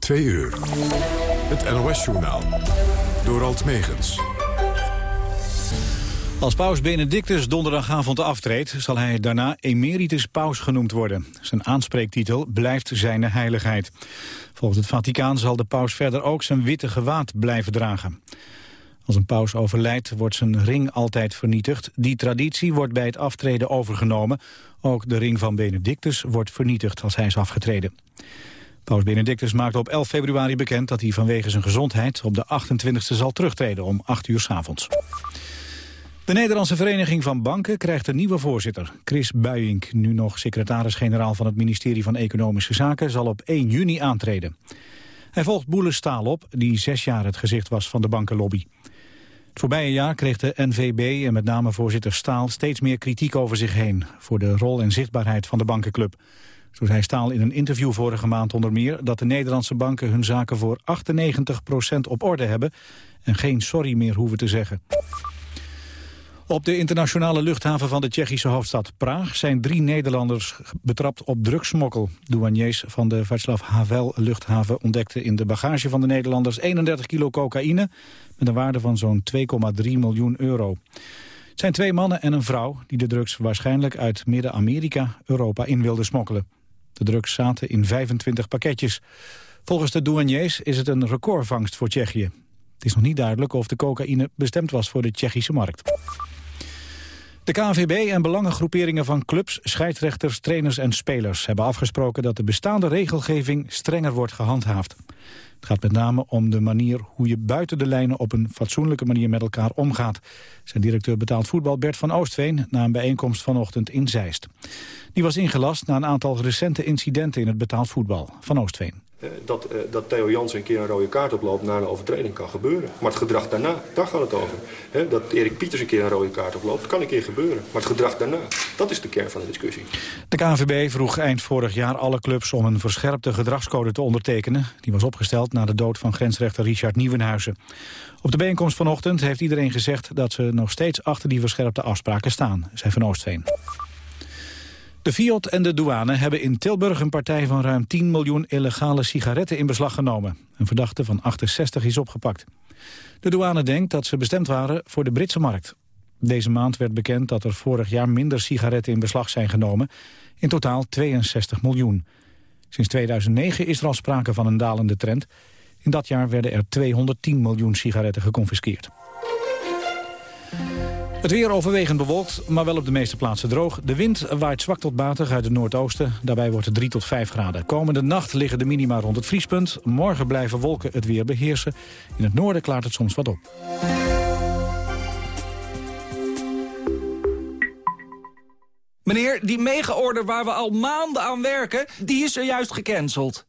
Twee uur. Het NOS-journaal. Door Alt Megens. Als paus Benedictus donderdagavond aftreedt... zal hij daarna emeritus paus genoemd worden. Zijn aanspreektitel blijft zijn heiligheid. Volgens het Vaticaan zal de paus verder ook zijn witte gewaad blijven dragen. Als een paus overlijdt, wordt zijn ring altijd vernietigd. Die traditie wordt bij het aftreden overgenomen. Ook de ring van Benedictus wordt vernietigd als hij is afgetreden. Paus Benedictus maakte op 11 februari bekend dat hij vanwege zijn gezondheid op de 28e zal terugtreden om 8 uur s avonds. De Nederlandse Vereniging van Banken krijgt een nieuwe voorzitter. Chris Buijink, nu nog secretaris-generaal van het ministerie van Economische Zaken, zal op 1 juni aantreden. Hij volgt Boele Staal op, die zes jaar het gezicht was van de bankenlobby. Het voorbije jaar kreeg de NVB en met name voorzitter Staal steeds meer kritiek over zich heen voor de rol en zichtbaarheid van de bankenclub. Zo zei Staal in een interview vorige maand onder meer dat de Nederlandse banken hun zaken voor 98% op orde hebben en geen sorry meer hoeven te zeggen. Op de internationale luchthaven van de Tsjechische hoofdstad Praag zijn drie Nederlanders betrapt op drugsmokkel. Douaniers van de Václav Havel luchthaven ontdekten in de bagage van de Nederlanders 31 kilo cocaïne met een waarde van zo'n 2,3 miljoen euro. Het zijn twee mannen en een vrouw die de drugs waarschijnlijk uit Midden-Amerika Europa in wilden smokkelen. De drugs zaten in 25 pakketjes. Volgens de douaniers is het een recordvangst voor Tsjechië. Het is nog niet duidelijk of de cocaïne bestemd was voor de Tsjechische markt. De KNVB en belangengroeperingen van clubs, scheidsrechters, trainers en spelers... hebben afgesproken dat de bestaande regelgeving strenger wordt gehandhaafd. Het gaat met name om de manier hoe je buiten de lijnen... op een fatsoenlijke manier met elkaar omgaat. Zijn directeur betaald voetbal Bert van Oostveen... na een bijeenkomst vanochtend in Zeist. Die was ingelast na een aantal recente incidenten in het betaald voetbal. Van Oostveen. Eh, dat, uh, dat Theo Jansen een keer een rode kaart oploopt na een overtreding kan gebeuren. Maar het gedrag daarna, daar gaat het over. Dat Erik Pieters een keer een rode kaart oploopt, kan een keer gebeuren. Maar het gedrag daarna, dat is de kern van de discussie. De KNVB vroeg eind vorig jaar alle clubs om een verscherpte gedragscode te ondertekenen. Die was opgesteld na de dood van grensrechter Richard Nieuwenhuizen. Op de bijeenkomst vanochtend heeft iedereen gezegd dat ze nog steeds achter die verscherpte afspraken staan, zei Van Oostveen. De Fiat en de douane hebben in Tilburg een partij van ruim 10 miljoen illegale sigaretten in beslag genomen. Een verdachte van 68 is opgepakt. De douane denkt dat ze bestemd waren voor de Britse markt. Deze maand werd bekend dat er vorig jaar minder sigaretten in beslag zijn genomen. In totaal 62 miljoen. Sinds 2009 is er al sprake van een dalende trend. In dat jaar werden er 210 miljoen sigaretten geconfiskeerd. Het weer overwegend bewolkt, maar wel op de meeste plaatsen droog. De wind waait zwak tot matig uit het noordoosten. Daarbij wordt het 3 tot 5 graden. Komende nacht liggen de minima rond het vriespunt. Morgen blijven wolken het weer beheersen. In het noorden klaart het soms wat op. Meneer, die mega-order waar we al maanden aan werken, die is er juist gecanceld.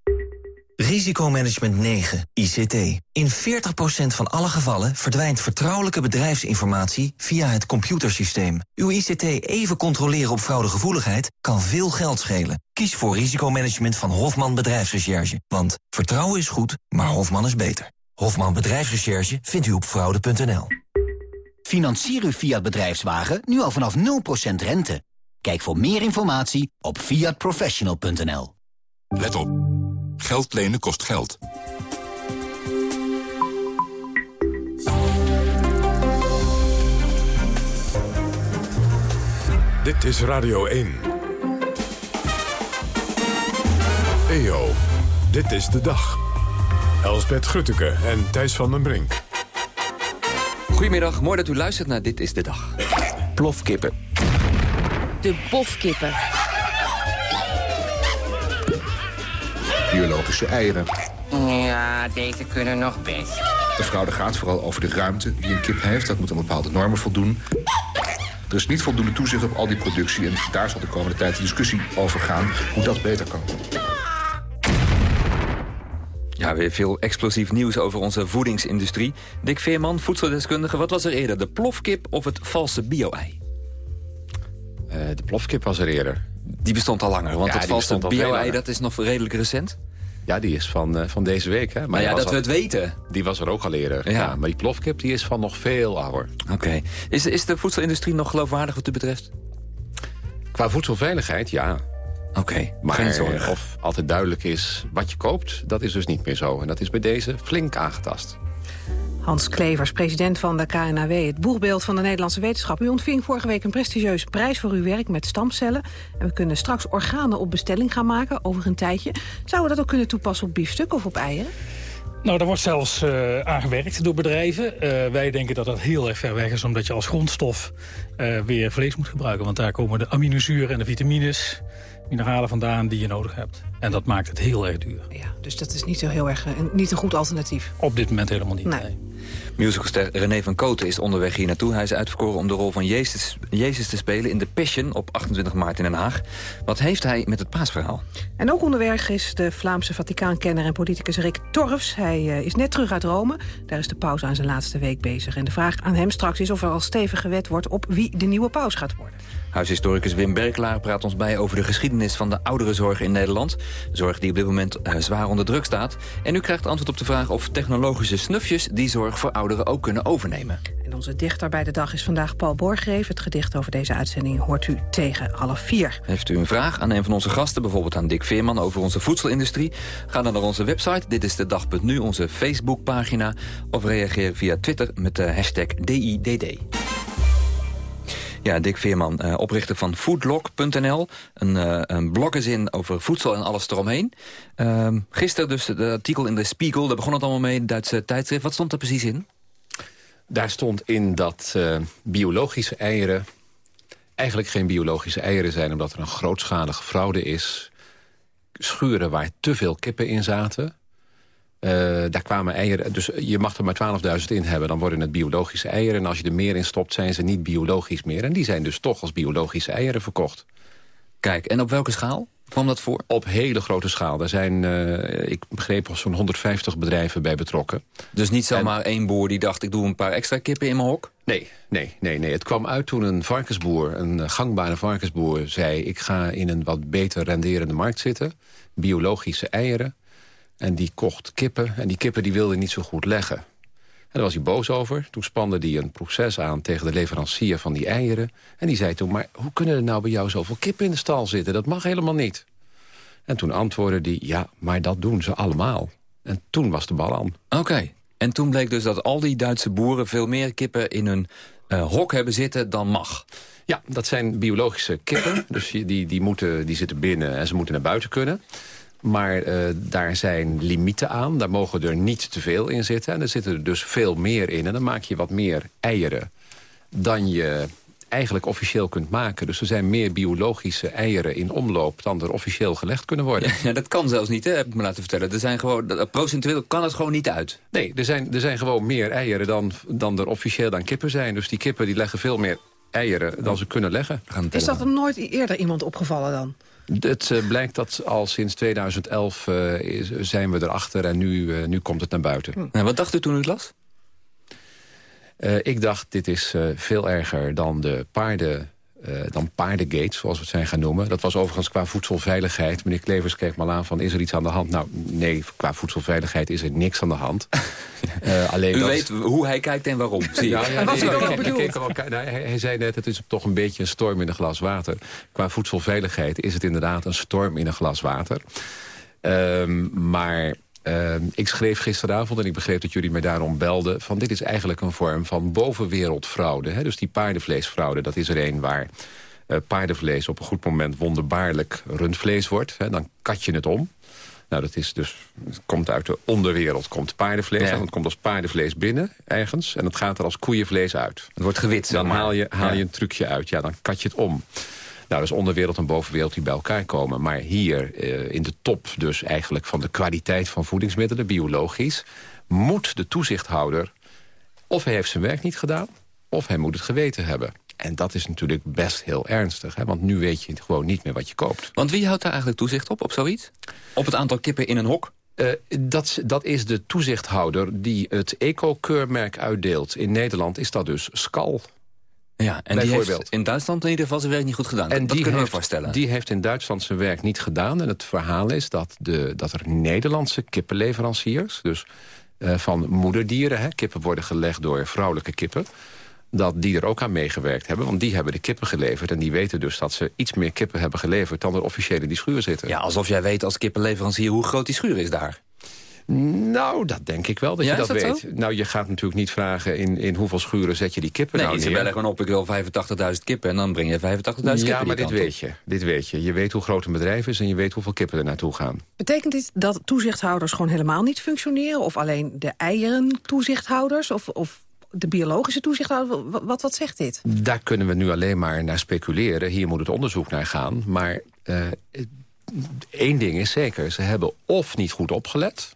Risicomanagement 9, ICT. In 40% van alle gevallen verdwijnt vertrouwelijke bedrijfsinformatie via het computersysteem. Uw ICT even controleren op fraudegevoeligheid kan veel geld schelen. Kies voor risicomanagement van Hofman Bedrijfsrecherche. Want vertrouwen is goed, maar Hofman is beter. Hofman Bedrijfsrecherche vindt u op fraude.nl. Financier uw Fiat bedrijfswagen nu al vanaf 0% rente. Kijk voor meer informatie op fiatprofessional.nl. Let op. Geld lenen kost geld. Dit is Radio 1. EO, dit is de dag. Elsbeth Grutteke en Thijs van den Brink. Goedemiddag, mooi dat u luistert naar Dit is de Dag. Plofkippen. De bofkippen. Biologische eieren. Ja, deze kunnen nog best. De fraude gaat vooral over de ruimte die een kip heeft. Dat moet aan bepaalde normen voldoen. Er is niet voldoende toezicht op al die productie... en daar zal de komende tijd de discussie over gaan hoe dat beter kan. Ja, weer veel explosief nieuws over onze voedingsindustrie. Dick Veerman, voedseldeskundige, wat was er eerder? De plofkip of het valse bio-ei? Uh, de plofkip was er eerder. Die bestond al langer, want ja, het valse bio-ei dat is nog redelijk recent. Ja, die is van, uh, van deze week. Hè? Maar nou ja, dat al, we het weten. Die was er ook al eerder. Ja. ja maar die plofkip die is van nog veel ouder. Oké. Okay. Is, is de voedselindustrie nog geloofwaardig wat u betreft? Qua voedselveiligheid, ja. Oké, okay, maar of altijd duidelijk is wat je koopt, dat is dus niet meer zo. En dat is bij deze flink aangetast. Hans Klevers, president van de KNAW, het boegbeeld van de Nederlandse wetenschap. U ontving vorige week een prestigieuze prijs voor uw werk met stamcellen. En we kunnen straks organen op bestelling gaan maken over een tijdje. Zouden we dat ook kunnen toepassen op biefstuk of op eieren? Nou, daar wordt zelfs uh, aangewerkt door bedrijven. Uh, wij denken dat dat heel erg ver weg is, omdat je als grondstof uh, weer vlees moet gebruiken. Want daar komen de aminozuren en de vitamines, mineralen vandaan die je nodig hebt. En dat maakt het heel erg duur. Ja, dus dat is niet zo heel erg, niet een goed alternatief. Op dit moment helemaal niet. Nee. nee. Musicalster René van Koten is onderweg hier naartoe. Hij is uitverkoren om de rol van Jezus, Jezus te spelen in The Passion op 28 maart in Den Haag. Wat heeft hij met het paasverhaal? En ook onderweg is de Vlaamse Vaticaankenner en politicus Rick Torfs. Hij uh, is net terug uit Rome. Daar is de paus aan zijn laatste week bezig. En de vraag aan hem straks is of er al stevig gewet wordt op wie de nieuwe paus gaat worden. Huishistoricus Wim Berklaar praat ons bij over de geschiedenis van de ouderenzorg in Nederland. Zorg die op dit moment uh, zwaar onder druk staat. En u krijgt antwoord op de vraag of technologische snufjes die zorg voor ouderen ook kunnen overnemen. En onze dichter bij de dag is vandaag Paul Borgreef. Het gedicht over deze uitzending hoort u tegen half vier. Heeft u een vraag aan een van onze gasten, bijvoorbeeld aan Dick Veerman over onze voedselindustrie? Ga dan naar onze website, dit is de dag.nu, onze Facebookpagina. Of reageer via Twitter met de hashtag DIDD. Ja, Dick Veerman, uh, oprichter van foodlog.nl. Een, uh, een bloggerzin over voedsel en alles eromheen. Uh, gisteren dus het artikel in de Spiegel, daar begon het allemaal mee, Duitse tijdschrift. Wat stond er precies in? Daar stond in dat uh, biologische eieren eigenlijk geen biologische eieren zijn... omdat er een grootschalige fraude is. Schuren waar te veel kippen in zaten. Uh, daar kwamen eieren, dus je mag er maar 12.000 in hebben. Dan worden het biologische eieren. En als je er meer in stopt, zijn ze niet biologisch meer. En die zijn dus toch als biologische eieren verkocht. Kijk, en op welke schaal kwam dat voor? Op hele grote schaal. Daar zijn, uh, ik begreep, zo'n 150 bedrijven bij betrokken. Dus niet zomaar en... één boer die dacht, ik doe een paar extra kippen in mijn hok? Nee, nee, nee, nee. Het kwam uit toen een varkensboer, een gangbare varkensboer... zei, ik ga in een wat beter renderende markt zitten. Biologische eieren. En die kocht kippen. En die kippen die wilde niet zo goed leggen. En daar was hij boos over. Toen spande hij een proces aan tegen de leverancier van die eieren. En die zei toen, maar hoe kunnen er nou bij jou zoveel kippen in de stal zitten? Dat mag helemaal niet. En toen antwoordde hij, ja, maar dat doen ze allemaal. En toen was de bal aan. Oké. En toen bleek dus dat al die Duitse boeren veel meer kippen in hun uh, hok hebben zitten dan mag. Ja, dat zijn biologische kippen. dus die, die, moeten, die zitten binnen en ze moeten naar buiten kunnen. Maar uh, daar zijn limieten aan. Daar mogen er niet te veel in zitten. En er zitten er dus veel meer in. En dan maak je wat meer eieren dan je eigenlijk officieel kunt maken. Dus er zijn meer biologische eieren in omloop... dan er officieel gelegd kunnen worden. Ja, dat kan zelfs niet, hè, heb ik me laten vertellen. Er zijn gewoon, procentueel kan het gewoon niet uit. Nee, er zijn, er zijn gewoon meer eieren dan, dan er officieel dan kippen zijn. Dus die kippen die leggen veel meer eieren dan ze kunnen leggen. Is dat er nooit eerder iemand opgevallen dan? Het uh, blijkt dat al sinds 2011 uh, is, zijn we erachter en nu, uh, nu komt het naar buiten. Hm. En wat dacht u toen u het las? ik dacht, dit is veel erger dan de paarden uh, dan paardengate, zoals we het zijn gaan noemen. Dat was overigens qua voedselveiligheid. Meneer Klevers keek me aan van, is er iets aan de hand? Nou, nee, qua voedselveiligheid is er niks aan de hand. uh, alleen U weet hoe hij kijkt en waarom, zie ja, ja, nee, hij, hij, hij, zei net, het is toch een beetje een storm in een glas water. Qua voedselveiligheid is het inderdaad een storm in een glas water. Um, maar uh, ik schreef gisteravond, en ik begreep dat jullie mij daarom belden... van dit is eigenlijk een vorm van bovenwereldfraude. Hè? Dus die paardenvleesfraude, dat is er een waar uh, paardenvlees... op een goed moment wonderbaarlijk rundvlees wordt. Hè? Dan kat je het om. Nou, dat is dus, het komt uit de onderwereld, komt paardenvlees. Ja. En het komt als paardenvlees binnen, ergens. En het gaat er als koeienvlees uit. Het wordt gewit, Dan haal je, haal je een trucje uit. Ja, dan kat je het om. Nou, dat is onderwereld en bovenwereld die bij elkaar komen. Maar hier, uh, in de top dus eigenlijk van de kwaliteit van voedingsmiddelen, biologisch... moet de toezichthouder, of hij heeft zijn werk niet gedaan... of hij moet het geweten hebben. En dat is natuurlijk best heel ernstig. Hè? Want nu weet je gewoon niet meer wat je koopt. Want wie houdt daar eigenlijk toezicht op, op zoiets? Op het aantal kippen in een hok? Uh, dat, dat is de toezichthouder die het eco-keurmerk uitdeelt. In Nederland is dat dus Skal. Ja, en die heeft in Duitsland in ieder geval zijn werk niet goed gedaan. En dat die kunnen we heeft, voorstellen. Die heeft in Duitsland zijn werk niet gedaan. En het verhaal is dat, de, dat er Nederlandse kippenleveranciers... dus eh, van moederdieren, hè, kippen worden gelegd door vrouwelijke kippen... dat die er ook aan meegewerkt hebben. Want die hebben de kippen geleverd. En die weten dus dat ze iets meer kippen hebben geleverd... dan er officieel in die schuur zitten. Ja, alsof jij weet als kippenleverancier hoe groot die schuur is daar. Nou, dat denk ik wel dat Ja, je dat, dat weet. zo? Nou, je gaat natuurlijk niet vragen in, in hoeveel schuren zet je die kippen Nee, nou ze neer. bellen gewoon op, ik wil 85.000 kippen... en dan breng je 85.000 kippen Ja, maar dit op. weet je. Dit weet je. Je weet hoe groot een bedrijf is en je weet hoeveel kippen er naartoe gaan. Betekent dit dat toezichthouders gewoon helemaal niet functioneren? Of alleen de eieren toezichthouders? Of, of de biologische toezichthouder? Wat, wat, wat zegt dit? Daar kunnen we nu alleen maar naar speculeren. Hier moet het onderzoek naar gaan. Maar eh, één ding is zeker. Ze hebben of niet goed opgelet...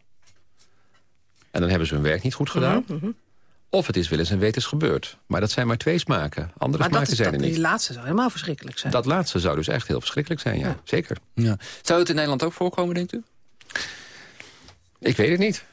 en dan hebben ze hun werk niet goed gedaan... Mhm, mhm. of het is wel eens en wetens gebeurd. Maar dat zijn maar twee smaken. Andere Maar dat, smaken is, zijn dat, er die niet. laatste zou helemaal verschrikkelijk zijn. Dat laatste zou dus echt heel verschrikkelijk zijn, ja. Zeker. Ja. Zou het in Nederland ook voorkomen, denkt u? Ik weet het niet.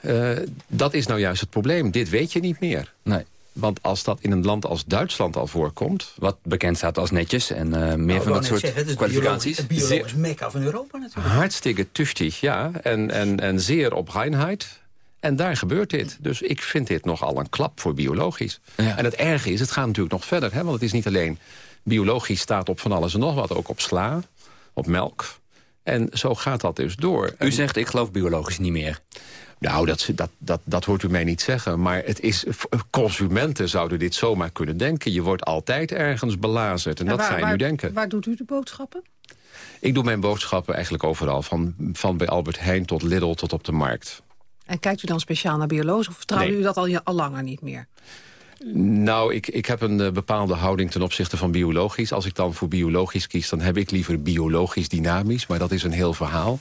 Eh, dat is nou juist het probleem. Dit weet je niet meer. Nee. Want als dat in een land als Duitsland al voorkomt... Wat bekend staat als netjes en eh, meer van dat soort kwalificaties. Het biologisch mekka van Europa natuurlijk. Hartstikke tüchtig, ja. En, en, en zeer op reinheid. En daar gebeurt dit. Dus ik vind dit nogal een klap voor biologisch. En het erge is, het gaat natuurlijk nog verder. Hè? Want het is niet alleen biologisch staat op van alles en nog wat. Ook op sla, op melk. En zo gaat dat dus door. U zegt, ik geloof biologisch niet meer. Nou, dat, dat, dat, dat hoort u mij niet zeggen. Maar het is, consumenten zouden dit zomaar kunnen denken. Je wordt altijd ergens belazerd. En, dat waar, ga je waar- nu denken. Waar doet u de boodschappen? Ik doe mijn boodschappen eigenlijk overal. Van, van bij Albert Heijn tot Lidl tot op de markt. En kijkt u dan speciaal naar biologisch of vertrouwt Nee. u dat al, al langer niet meer? Nou, ik, ik heb een eh, bepaalde houding ten opzichte van biologisch. Als ik dan voor biologisch kies, dan heb ik liever biologisch dynamisch. Maar dat is een heel verhaal.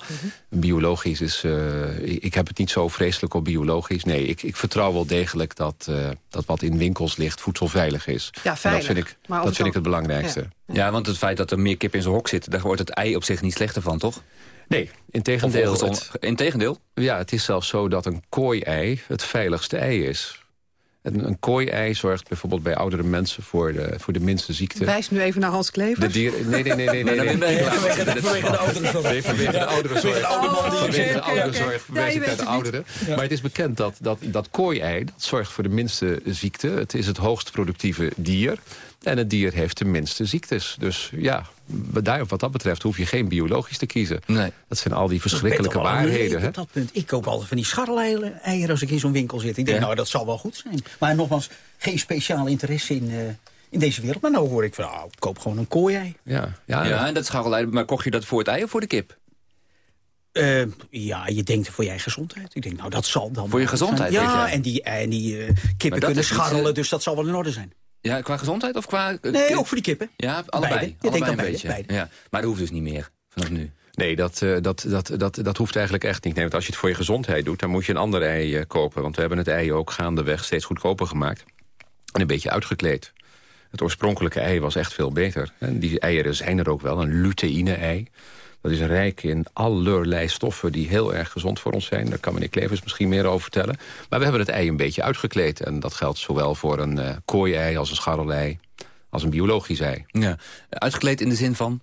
Biologisch is... eh, ik, ik heb het niet zo vreselijk op biologisch. Nee, ik, ik vertrouw wel degelijk dat, eh, dat wat in winkels ligt voedselveilig is. Ja, En veilig. Dat vind ik, dat vind ik het belangrijkste. Ja, want het feit dat er meer kip in zijn hok zit... daar wordt het ei op zich niet slechter van, toch? Nee, in tegendeel. Of ongezond. In tegendeel? Ja, het is zelfs zo dat een kooi-ei het veiligste ei is. Een, een kooi-ei zorgt bijvoorbeeld bij oudere mensen voor de, voor de minste ziekte. Wijs nu even naar Hans Klever. De dieren... Nee, nee, nee, nee. nee. Vanwege de- ouderenzorg. Nee, vanwege de ouderenzorg. Vanwege de ouderenzorg. verwijs naar de het ouderen. Maar het is bekend dat dat, dat kooi-ei... dat zorgt voor de minste ziekte. Het is het hoogst productieve dier. En het dier heeft de minste ziektes. Dus ja, daar, wat dat betreft hoef je geen biologisch te kiezen. Nee. Dat zijn al die Ik verschrikkelijke waarheden. Hè? op dat punt. Ik koop altijd van die scharreleieren als ik in zo'n winkel zit. Ik denk, Ja. nou, dat zal wel goed zijn. Maar nogmaals, geen speciale interesse in, eh, in deze wereld. Maar nou hoor ik van, nou, ik koop gewoon een kooi-ei. Ja, ja, Ja, en dat scharrelei. Maar kocht je dat voor het ei of voor de kip? Eh, ja, je denkt voor je eigen gezondheid. Ik denk, nou, dat zal dan Voor je gezondheid, zijn. Ja, je. en die, en die eh, kippen kunnen niet, scharrelen, eh, dus dat zal wel in orde zijn. Ja, qua gezondheid of qua... eh, Nee, ook voor die kippen. Ja, allebei. Beide. Je allebei denkt een beide, beetje. beide. Ja. Maar dat hoeft dus niet meer vanaf nu. Nee, dat, eh, dat, dat, dat, dat hoeft eigenlijk echt niet. Nee, want als je het voor je gezondheid doet, dan moet je een ander ei eh, kopen. Want we hebben het ei ook gaandeweg steeds goedkoper gemaakt. En een beetje uitgekleed. Het oorspronkelijke ei was echt veel beter. En die eieren zijn er ook wel, een luteïne-ei. Dat is rijk in allerlei stoffen die heel erg gezond voor ons zijn. Daar kan meneer Klevers misschien meer over vertellen. Maar we hebben het ei een beetje uitgekleed. En dat geldt zowel voor een eh kooi-ei als een scharrelei... als een biologisch ei. Ja. Uitgekleed in de zin van?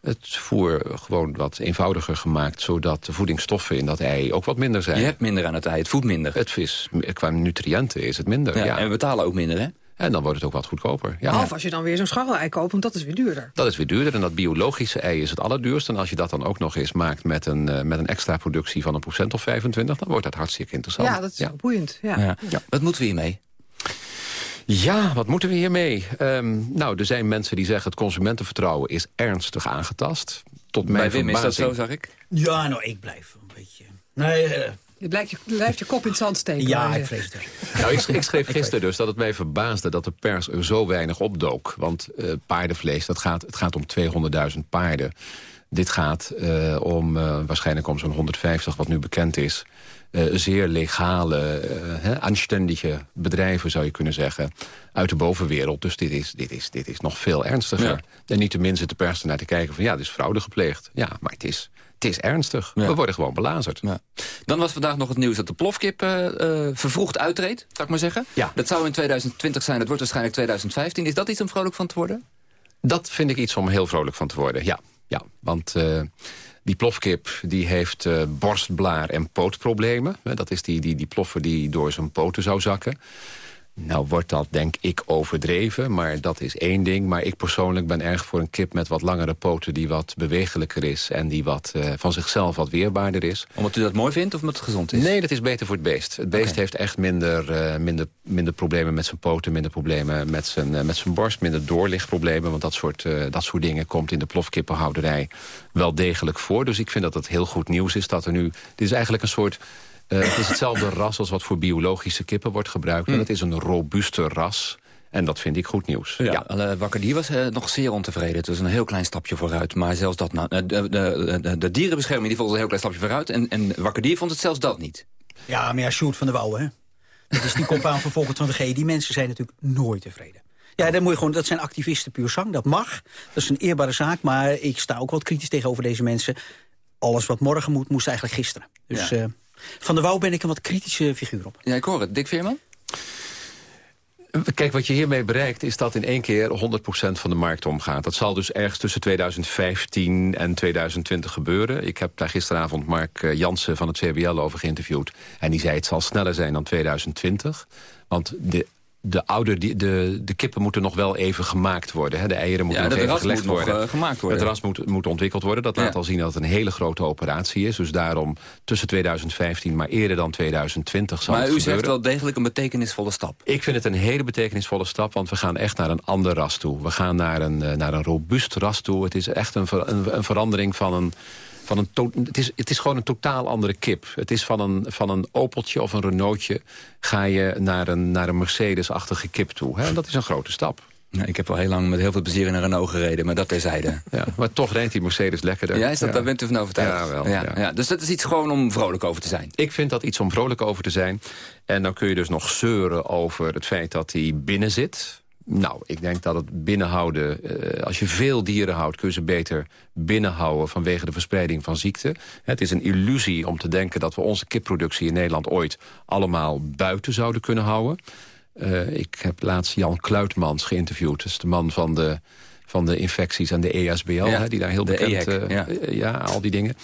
Het voer gewoon wat eenvoudiger gemaakt... zodat de voedingsstoffen in dat ei ook wat minder zijn. Je hebt minder aan het ei, het voedt minder. Het vis, qua nutriënten is het minder, Ja, ja. En we betalen ook minder, hè? En dan wordt het ook wat goedkoper. Ja. Of als je dan weer zo'n scharrelei koopt, want dat is weer duurder. Dat is weer duurder en dat biologische ei is het allerduurst. En als je dat dan ook nog eens maakt met een, eh, met een extra productie van een procent of 25... dan wordt dat hartstikke interessant. Ja, dat is boeiend. Ja. Ja. Wat moeten we hiermee? Ja, wat moeten we hiermee? Ehm, nou, er zijn mensen die zeggen het consumentenvertrouwen is ernstig aangetast. Tot mijn Bij Wim is dat zo, zag ik? Ja, nou, ik blijf een beetje... Nee, eh, Je blijft je, blijft je kop in het zand steken. ja, ik vrees het. Nou, ik, ik schreef gisteren dus dat het mij verbaasde dat de pers er zo weinig opdook. Want eh, paardenvlees, dat gaat, het gaat om 200.000 paarden. Dit gaat eh, om eh, waarschijnlijk om zo'n 150 wat nu bekend is. Eh, zeer legale, hè, aanständige bedrijven zou je kunnen zeggen. Uit de bovenwereld. Dus dit is, dit is, dit is nog veel ernstiger. Ja. En niet tenminste de pers ernaar te kijken van ja, er is fraude gepleegd. Ja, maar het is, het is ernstig. We worden gewoon belazerd. Ja. Dan was vandaag nog het nieuws dat de plofkip uh, uh, vervroegd uittreedt, zou ik maar zeggen. Ja. Dat zou in 2020 zijn, dat wordt waarschijnlijk 2015. Is dat iets om vrolijk van te worden? Dat vind ik iets om heel vrolijk van te worden, ja. ja want uh, die plofkip die heeft borstblaar- en pootproblemen. Dat is die, die, die ploffer die door zijn poten zou zakken. Nou wordt dat denk ik overdreven, maar dat is één ding. Maar ik persoonlijk ben erg voor een kip met wat langere poten... die wat bewegelijker is en die wat, uh, van zichzelf wat weerbaarder is. Omdat u dat mooi vindt of omdat het gezond is? Nee, dat is beter voor het beest. Het beest Okay. heeft echt minder, uh, minder, minder problemen met zijn poten... minder problemen met zijn, uh, met zijn borst, minder doorlichtproblemen. Want dat soort, dat soort dingen komt in de plofkippenhouderij wel degelijk voor. Dus ik vind dat het heel goed nieuws is dat er nu... Dit is eigenlijk een soort... Uh, het is hetzelfde ras als wat voor biologische kippen wordt gebruikt. Hmm. En het is een robuuste ras. En dat vind ik goed nieuws. Ja, ja. Wakker Dier was uh, nog zeer ontevreden. Het was een heel klein stapje vooruit. Maar zelfs dat... Nou, de, de, de, de dierenbescherming die vond het een heel klein stapje vooruit. En, en Wakker Dier vond het zelfs dat niet. Ja, maar ja, Sjoerd van der Wouwen, hè. Dat is die compaan van Volkert van de G. Die mensen zijn natuurlijk nooit tevreden. Ja, dan moet je gewoon, dat zijn activisten puur zang. Dat mag. Dat is een eerbare zaak. Maar ik sta ook wat kritisch tegenover deze mensen. Alles wat morgen moet, moest eigenlijk gisteren. Dus... Ja. Uh, van der Wouw ben ik een wat kritische figuur op. Ja, ik hoor het. Dick Veerman? Kijk, wat je hiermee bereikt is dat in één keer 100% van de markt omgaat. Dat zal dus ergens tussen 2015 en 2020 gebeuren. Ik heb daar gisteravond Mark Jansen van het CBL over geïnterviewd. En die zei het zal sneller zijn dan 2020. Want de de, ouder, de, de, de kippen moeten nog wel even gemaakt worden. Hè. De eieren moeten ja, nog even gelegd moet worden. Nog, uh, gemaakt worden. Het ras moet, moet ontwikkeld worden. Dat laat ja. al zien dat het een hele grote operatie is. Dus daarom tussen 2015, maar eerder dan 2020 zal maar het u gebeuren. zegt wel degelijk een betekenisvolle stap. Ik vind het een hele betekenisvolle stap, want we gaan echt naar een ander ras toe. We gaan naar een, uh, naar een robuust ras toe. Het is echt een, ver, een, een verandering van een... Van een het, is, het is gewoon een totaal andere kip. Het is van een, van een Opeltje of een Renaultje... ga je naar een, naar een Mercedes-achtige kip toe. Hè? En dat is een grote stap. Ja, ik heb al heel lang met heel veel plezier in een Renault gereden, maar dat terzijde. Ja, maar toch rijdt die Mercedes lekkerder. Ja, is dat, ja. daar bent u van overtuigd? Ja, wel. Ja, ja. Dus dat is iets gewoon om vrolijk over te zijn? Ik vind dat iets om vrolijk over te zijn. En dan kun je dus nog zeuren over het feit dat hij binnen zit... Nou, ik denk dat het binnenhouden... Uh, als je veel dieren houdt, kun je ze beter binnenhouden... vanwege de verspreiding van ziekte. Het is een illusie om te denken dat we onze kipproductie in Nederland... ooit allemaal buiten zouden kunnen houden. Uh, ik heb laatst Jan Kluitmans geïnterviewd. Dat is de man van de, van de infecties en de ESBL, ja, hè, die daar heel bekend... Uh, ja. ja, al die dingen.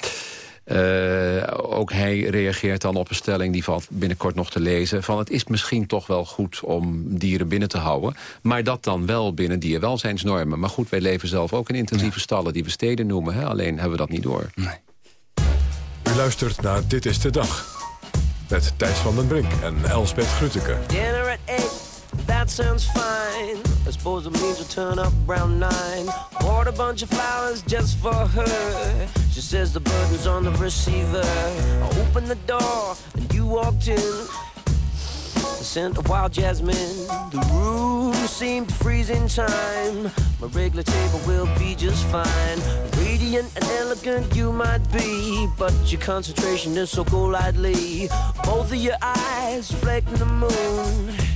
Uh, ook hij reageert dan op een stelling, die valt binnenkort nog te lezen... van het is misschien toch wel goed om dieren binnen te houden... maar dat dan wel binnen dierwelzijnsnormen. Maar goed, wij leven zelf ook in intensieve ja. stallen die we steden noemen. Hè? Alleen hebben we dat niet door. Nee. U luistert naar Dit is de Dag. Met Thijs van den Brink en Elsbeth Grütke. Dinner at eight, that sounds fine. I suppose the means we'll turn up around nine. Bought a bunch of flowers just for her. She says the burden's on the receiver. I opened the door and you walked in. The scent of wild jasmine. The room seemed in time. My regular table will be just fine. Radiant and elegant you might be, but your concentration is so golightly. Both of your eyes reflecting the moon.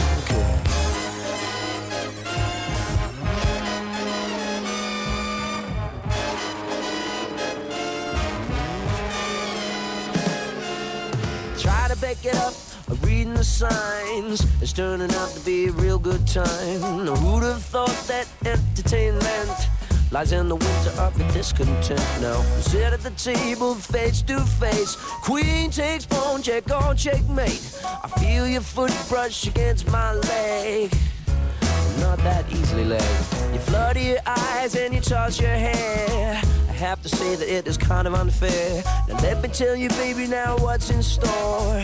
Back it up, reading the signs. It's turning out to be a real good time. Who'd have thought that entertainment lies in the winter of your discontent? Now sit at the table face to face. Queen takes pawn, check on checkmate. I feel your foot brush against my leg. Not that easily laid. You flutter your eyes and you toss your hair. I have to say that it is kind of unfair. Now let me tell you, baby, now what's in store.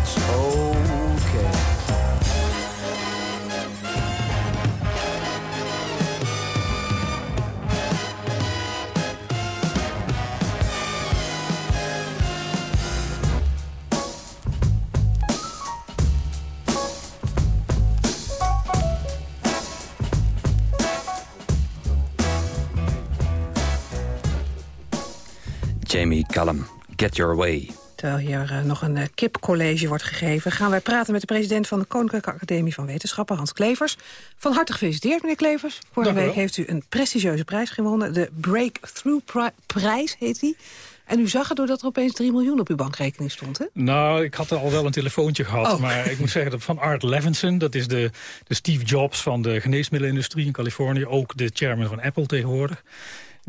that's okay. Jamie Callum, Get Your Way. Terwijl hier eh, nog een eh, kipcollege wordt gegeven... gaan wij praten met de president van de Koninklijke Academie van Wetenschappen, Hans Klevers. Van harte gefeliciteerd, meneer Klevers. Vorige week heeft u een prestigieuze prijs gewonnen. De Breakthrough Pri- Prijs heet die. En u zag het doordat er opeens 3 miljoen op uw bankrekening stond, hè? Nou, ik had er al wel een telefoontje gehad. Oh. Maar ik moet zeggen dat van Art Levinson... dat is de, de Steve Jobs van de geneesmiddelenindustrie in Californië. Ook de chairman van Apple tegenwoordig.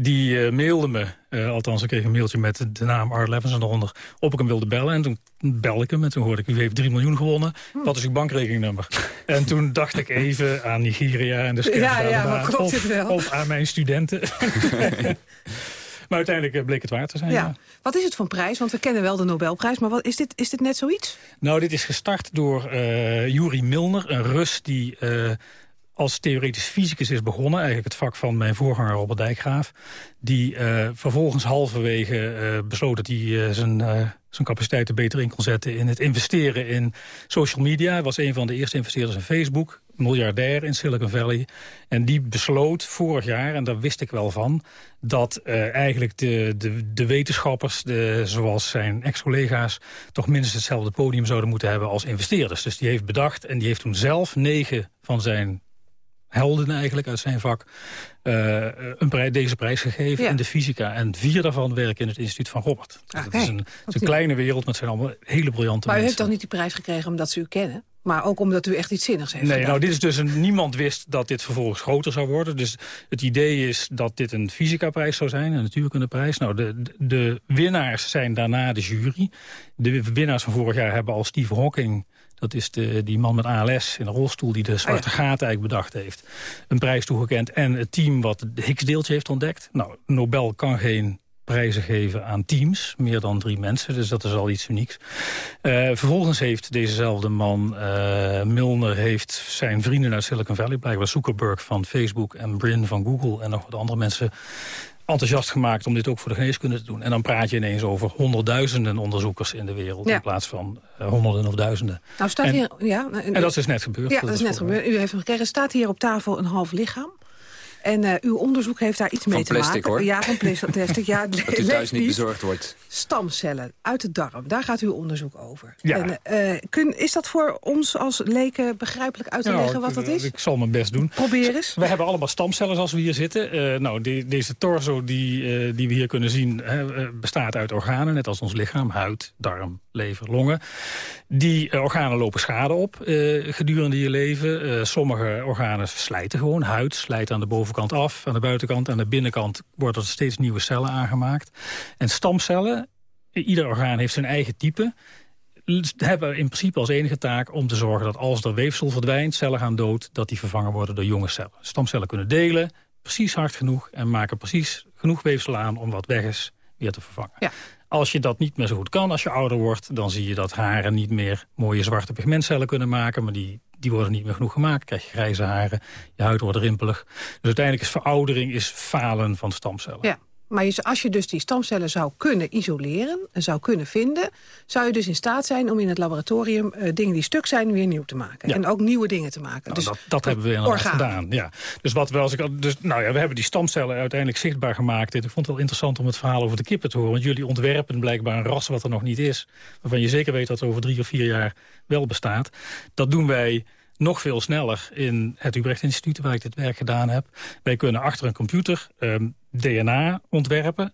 Die eh, mailde me, eh, althans ik kreeg een mailtje met de naam Art Levinson eronder... op ik hem wilde bellen. En toen belde ik hem en toen hoorde ik... u heeft 3 miljoen gewonnen. Wat is uw bankrekeningnummer? en toen dacht ik even aan Nigeria en de scams Ja, ja, maar klopt of, het wel? Of aan mijn studenten. maar uiteindelijk eh, bleek het waar te zijn, Ja. ja. Wat is het voor prijs? Want we kennen wel de Nobelprijs, maar wat, is, dit, is dit net zoiets? Nou, dit is gestart door eh Yuri Milner, een Rus die als theoretisch fysicus is begonnen. Eigenlijk het vak van mijn voorganger Robert Dijkgraaf. Die eh, vervolgens halverwege eh, besloot dat hij eh, zijn, zijn capaciteiten beter in kon zetten... in het investeren in social media. Hij was een van de eerste investeerders in Facebook. Miljardair in Silicon Valley. En die besloot vorig jaar, en daar wist ik wel van... dat eigenlijk de, de, de wetenschappers, de, zoals zijn ex-collega's... toch minstens hetzelfde podium zouden moeten hebben als investeerders. Dus die heeft bedacht en die heeft toen zelf negen van zijn helden eigenlijk uit zijn vak... eh, een prij- deze prijs gegeven Ja. in de fysica. En vier daarvan werken in het instituut van Robert. Ah, dat kijk. is een, het is een die- kleine wereld, maar het zijn allemaal hele briljante Maar u mensen. heeft toch niet die prijs gekregen omdat ze u kennen? Maar ook omdat u echt iets zinnigs heeft Nee, gedaan? nou, dit is dus een, niemand wist dat dit vervolgens groter zou worden. Dus het idee is dat dit een fysica-prijs zou zijn, een natuurkundeprijs. Nou, de, de, de winnaars zijn daarna de jury. De winnaars van vorig jaar hebben al Steve Hawking... dat is de, die man met ALS in een rolstoel die de zwarte Oh gaten eigenlijk bedacht heeft... een prijs toegekend. En het team wat het Higgs-deeltje heeft ontdekt. Nou, Nobel kan geen prijzen geven aan teams, meer dan drie mensen. Dus dat is al iets unieks. Eh, vervolgens heeft dezezelfde man, eh, Milner, heeft zijn vrienden uit Silicon Valley... blijkbaar Zuckerberg van Facebook en Brin van Google... en nog wat andere mensen enthousiast gemaakt om dit ook voor de geneeskunde te doen. En dan praat je ineens over honderdduizenden onderzoekers in de wereld... Ja. in plaats van eh, honderden of duizenden. Nou staat En- hier... Ja, En dat is dus net gebeurd. Ja, dat is net gebeurd. U heeft hem gekregen. Staat hier op tafel een half lichaam. En eh, uw onderzoek heeft daar iets mee Van te plastic, maken. hoor. Ja, van plas- plastic. Ja, Dat u thuis niet bezorgd wordt. Stamcellen uit de darm, daar gaat uw onderzoek over. Ja. En, eh, kun, is dat voor ons als leken begrijpelijk uit te Nou, leggen wat ik- dat is? Ik zal mijn best doen. Probeer eens. We hebben allemaal stamcellen zoals we hier zitten. Eh, nou, die- deze torso die, eh, die we hier kunnen zien hè, eh, bestaat uit organen, net als ons lichaam. Huid, darm, lever, longen. Die eh, organen lopen schade op eh, gedurende je leven. Eh, sommige organen slijten gewoon. Huid slijt aan de bovenkant af, aan de buitenkant. Aan de binnenkant worden er steeds nieuwe cellen aangemaakt. En stamcellen, ieder orgaan heeft zijn eigen type hebben in principe als enige taak om te zorgen dat als er weefsel verdwijnt, cellen gaan dood, dat die vervangen worden door jonge cellen. Stamcellen kunnen delen, precies hard genoeg en maken precies genoeg weefsel aan om wat weg is weer te vervangen. Ja. Als je dat niet meer zo goed kan als je ouder wordt... dan zie je dat haren niet meer mooie zwarte pigmentcellen kunnen maken... maar die, die worden niet meer genoeg gemaakt. krijg je grijze haren, je huid wordt rimpelig. Dus uiteindelijk is veroudering is falen van stamcellen. Ja. Maar je- als je dus die stamcellen zou kunnen isoleren en zou kunnen vinden... zou je dus in staat zijn om in het laboratorium eh, dingen die stuk zijn weer nieuw te maken. Ja. En ook nieuwe dingen te maken. Nou, dus dat, dat hebben we inderdaad organen. gedaan. Ja. Dus wat we als ik al- dus, nou ja, we hebben die stamcellen uiteindelijk zichtbaar gemaakt. Ik vond het wel interessant om het verhaal over de kippen te horen. Want jullie ontwerpen blijkbaar een ras wat er nog niet is. Waarvan je zeker weet dat het over drie of vier jaar wel bestaat. Dat doen wij nog veel sneller in het Utrecht Instituut, waar ik dit werk gedaan heb. Wij kunnen achter een computer ehm, DNA ontwerpen,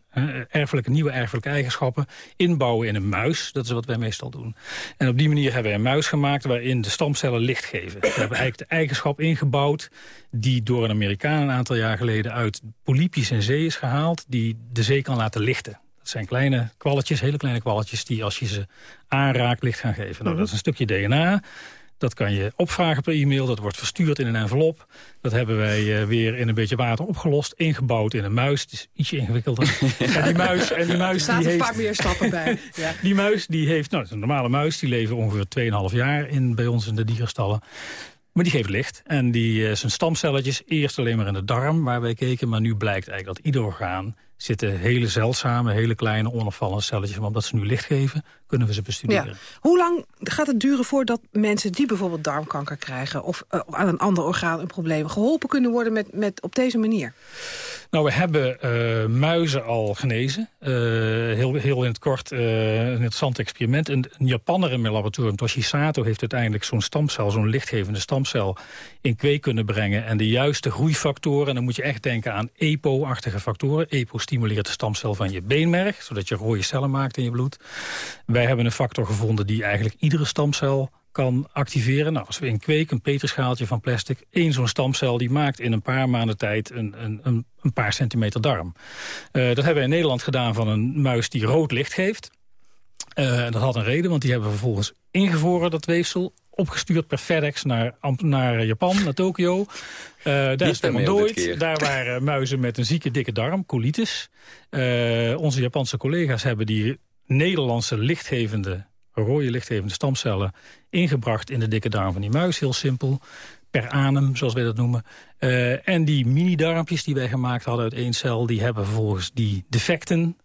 erfelijke, nieuwe erfelijke eigenschappen, inbouwen in een muis. Dat is wat wij meestal doen. En op die manier hebben wij een muis gemaakt waarin de stamcellen licht geven. We hebben eigenlijk de eigenschap ingebouwd die door een Amerikaan een aantal jaar geleden uit polypjes in zee is gehaald, die de zee kan laten lichten. Dat zijn kleine kwalletjes, hele kleine kwalletjes... die als je ze aanraakt licht gaan geven. Nou, dat is een stukje DNA. Dat kan je opvragen per e-mail. Dat wordt verstuurd in een envelop. Dat hebben wij eh, weer in een beetje water opgelost. Ingebouwd in een muis. Het is ietsje ingewikkelder. en die muis, en die Er muis staan die een heeft... paar meer stappen bij. Ja. Die muis die heeft, nou, een normale muis, die leven ongeveer 2,5 jaar in, bij ons in de dierstallen. Maar die geeft licht. En die, eh, zijn stamcelletjes, eerst alleen maar in de darm waar wij keken. Maar nu blijkt eigenlijk dat ieder orgaan zitten hele zeldzame, hele kleine, onafvallende celletjes. Maar omdat ze nu licht geven, kunnen we ze bestuderen. Hoe lang gaat het duren voordat mensen die bijvoorbeeld darmkanker krijgen... of eh, aan een ander orgaan een probleem geholpen kunnen worden met, met, op deze manier? Nou, we hebben eh, muizen al genezen. Eh, heel, heel in het kort eh, een interessant experiment. Een, een Japanner in mijn laboratorium, Toshi Sato... heeft uiteindelijk zo'n stamcel, zo'n lichtgevende stamcel... in kweek kunnen brengen. En de juiste groeifactoren... en dan moet je echt denken aan EPO-achtige factoren. EPO stimuleert de stamcel van je beenmerg... zodat je rode cellen maakt in je bloed. Wij hebben een factor gevonden die eigenlijk iedere stamcel kan activeren. Nou, als we in kweek een peterschaaltje van plastic... één zo'n stamcel die maakt in een paar maanden tijd een, een, een, een paar centimeter darm. Eh, dat hebben we in Nederland gedaan van een muis die rood licht geeft. En dat had een reden, want die hebben we vervolgens ingevroren, dat weefsel opgestuurd per FedEx naar, naar Japan, naar Tokio. Eh, daar is het nooit. Daar waren muizen met een zieke dikke darm, colitis. Onze Japanse collega's hebben die Nederlandse lichtgevende, rode lichtgevende stamcellen ingebracht in de dikke darm van die muis. Heel simpel. Per anum, zoals wij dat noemen. Eh, en die mini-darmpjes die wij gemaakt hadden uit één cel... die hebben vervolgens die defecten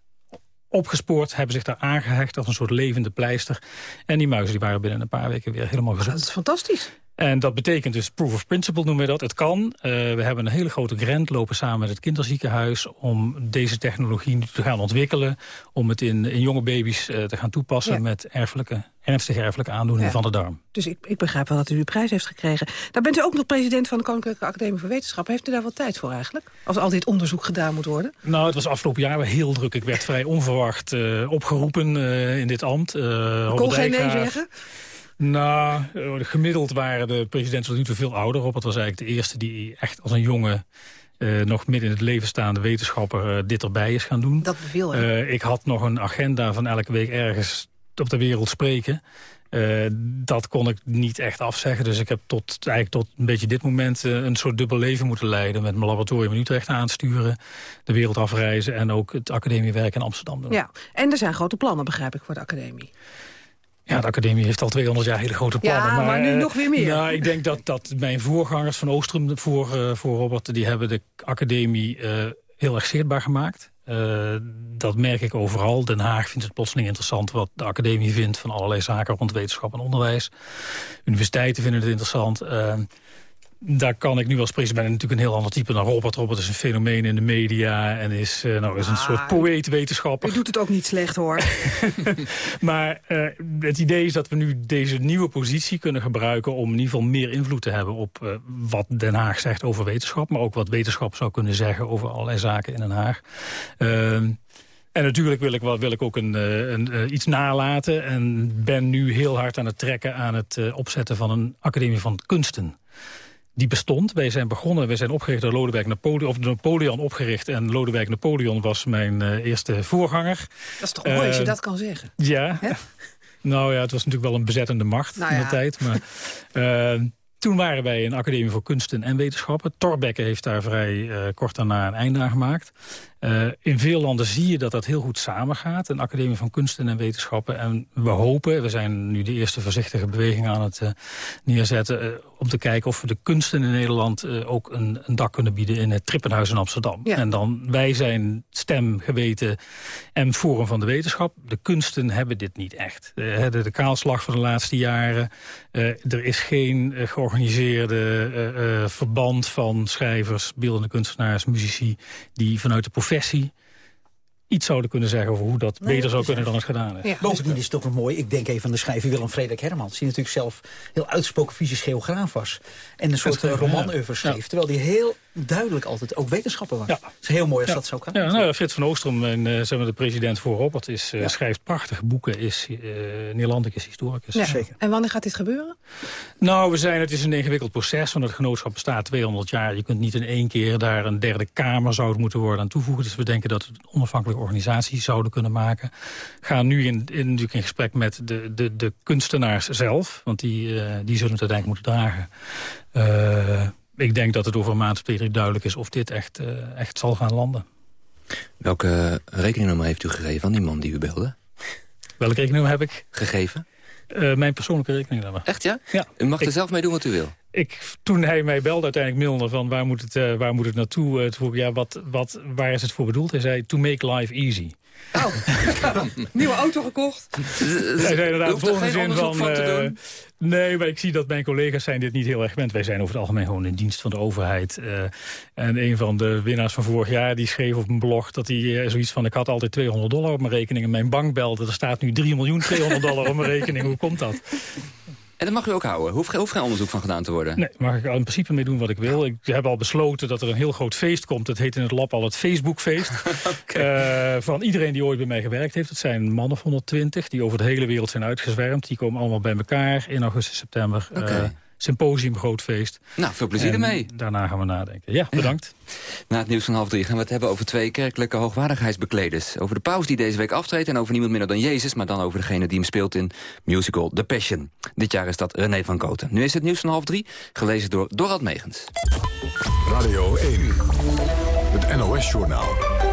opgespoord, hebben zich daar aangehecht als een soort levende pleister. En die muizen die waren binnen een paar weken weer helemaal gezond. Dat is fantastisch. En dat betekent dus proof of principle noemen we dat. Het kan. Eh, we hebben een hele grote grant lopen samen met het kinderziekenhuis... om deze technologie nu te gaan ontwikkelen. Om het in, in jonge baby's eh, te gaan toepassen... Ja. met erfelijke, ernstige erfelijke aandoeningen Ja. van de darm. Dus ik, ik begrijp wel dat u de prijs heeft gekregen. Daar bent u ook nog president van de Koninklijke Academie voor Wetenschappen. Heeft u daar wel tijd voor eigenlijk? Als al dit onderzoek gedaan moet worden? Nou, het was afgelopen jaar wel heel druk. Ik werd vrij onverwacht eh, opgeroepen in dit ambt. Ik kon geen nee zeggen. Nou, gemiddeld waren de presidenten tot nu toe veel ouder. Robert was eigenlijk de eerste die echt als een jonge... eh, nog midden in het leven staande wetenschapper eh, dit erbij is gaan doen. Dat beviel. Eh, ik had nog een agenda van elke week ergens op de wereld spreken. Dat kon ik niet echt afzeggen. Dus ik heb tot, eigenlijk tot een beetje dit moment een soort dubbel leven moeten leiden. Met mijn laboratorium in Utrecht aansturen. De wereld afreizen en ook het academiewerk in Amsterdam doen. Ja, en er zijn grote plannen, begrijp ik, voor de academie. Ja, de academie heeft al 200 jaar hele grote plannen. Ja, maar nu eh, nog weer meer. Nou, ik denk dat, dat mijn voorgangers van Oostrum voor, eh, voor Robert... die hebben de academie eh, heel erg zichtbaar gemaakt. Dat merk ik overal. Den Haag vindt het plotseling interessant wat de academie vindt... van allerlei zaken rond wetenschap en onderwijs. Universiteiten vinden het interessant. Daar kan ik nu als president natuurlijk een heel ander type dan Robert. Robert is een fenomeen in de media en is, eh, nou, is een Ah, soort poëet-wetenschapper. U doet het ook niet slecht, hoor. Maar eh, het idee is dat we nu deze nieuwe positie kunnen gebruiken... om in ieder geval meer invloed te hebben op eh, wat Den Haag zegt over wetenschap... maar ook wat wetenschap zou kunnen zeggen over allerlei zaken in Den Haag. Ehm, en natuurlijk wil ik, wel, wil ik ook een, een, iets nalaten... en ben nu heel hard aan het trekken aan het opzetten van een academie van kunsten die bestond. Wij zijn begonnen, wij zijn opgericht door Lodewijk Napoleon, of Napoleon opgericht. En Lodewijk Napoleon was mijn eh, eerste voorganger. Dat is toch mooi als je Eh, dat kan zeggen. Ja. Nou ja, het was natuurlijk wel een bezettende macht Nou in de tijd. Maar, eh, toen waren wij een academie voor kunsten en wetenschappen. Torbekke heeft daar vrij kort daarna een einde aan gemaakt. Uh, in veel landen zie je dat dat heel goed samengaat. Een academie van kunsten en wetenschappen. En we hopen, we zijn nu de eerste voorzichtige beweging aan het uh, neerzetten... om te kijken of we de kunsten in Nederland ook een, een, dak kunnen bieden... in het Trippenhuis in Amsterdam. Ja. En dan, wij zijn stem, geweten en forum van de wetenschap. De kunsten hebben dit niet echt. De, de, kaalslag van de laatste jaren. er is geen georganiseerde verband van schrijvers, beeldende kunstenaars, muzici... die vanuit de professie professie iets zouden kunnen zeggen over hoe dat beter zou kunnen dan het gedaan is. Ja. Bovendien is het ook nog mooi, ik denk even aan de schrijver Willem Frederik Hermans... die natuurlijk zelf heel uitgesproken fysisch geograaf was. En een soort uh, roman schreef, terwijl die heel duidelijk altijd ook wetenschapper was. Ja. Het is heel mooi als dat zo kan. Ja, nou, Frits van Oostrom, en, uh, zeg maar de president voor Robert, is, uh, schrijft prachtige boeken, is uh, Neerlandicus historicus. Ja. Zeker. En wanneer gaat dit gebeuren? Nou, we zijn, het is een ingewikkeld proces, want het genootschap bestaat 200 jaar. Je kunt niet in één keer daar een derde kamer zou moeten worden aan toevoegen. Dus we denken dat we een onafhankelijke organisatie zouden kunnen maken. Gaan nu in, in, natuurlijk in gesprek met de, de, de kunstenaars zelf, want die, die zullen het uiteindelijk moeten dragen ik denk dat het over een maand of twee duidelijk is of dit echt, uh, echt zal gaan landen. Welke rekeningnummer heeft u gegeven aan die man die u belde? Welke rekeningnummer heb ik? Gegeven? Uh, mijn persoonlijke rekeningnummer. Echt ja? Ja. U mag er zelf mee doen wat u wil? Ik, toen hij mij belde uiteindelijk Milner van waar moet het, uh, waar moet het naartoe? Uh, toen vroeg ik, ja, wat, wat, waar is het voor bedoeld? Hij zei, to make life easy. Oh, nieuwe auto gekocht. Hij zei inderdaad volgens zin van... van uh, nee, maar ik zie dat mijn collega's zijn dit niet heel erg gewend. Wij zijn over het algemeen gewoon in dienst van de overheid. En een van de winnaars van vorig jaar die schreef op een blog... dat hij zoiets van, ik had altijd 200 dollar op mijn rekening... en mijn bank belde, er staat nu 3 miljoen 200 dollar op mijn rekening. Hoe komt dat? En dat mag u ook houden. Hoeft, hoeft geen onderzoek van gedaan te worden? Nee, mag ik in principe mee doen wat ik wil. Ik heb al besloten dat er een heel groot feest komt. Het heet in het lab al het Facebookfeest. okay. uh, van iedereen die ooit bij mij gewerkt heeft. Het zijn mannen of 120 die over de hele wereld zijn uitgezwermd. Die komen allemaal bij elkaar in augustus, september. Okay. Uh, symposium, groot feest. Nou, veel plezier en ermee. daarna gaan we nadenken. Ja, bedankt. Ja. Na het nieuws van half drie gaan we het hebben over twee kerkelijke hoogwaardigheidsbekleders. Over de paus die deze week aftreedt en over niemand minder dan Jezus... maar dan over degene die hem speelt in musical The Passion. Dit jaar is dat René van Koten. Nu is het nieuws van half drie, gelezen door Dorad Megens. Radio 1, het NOS-journaal.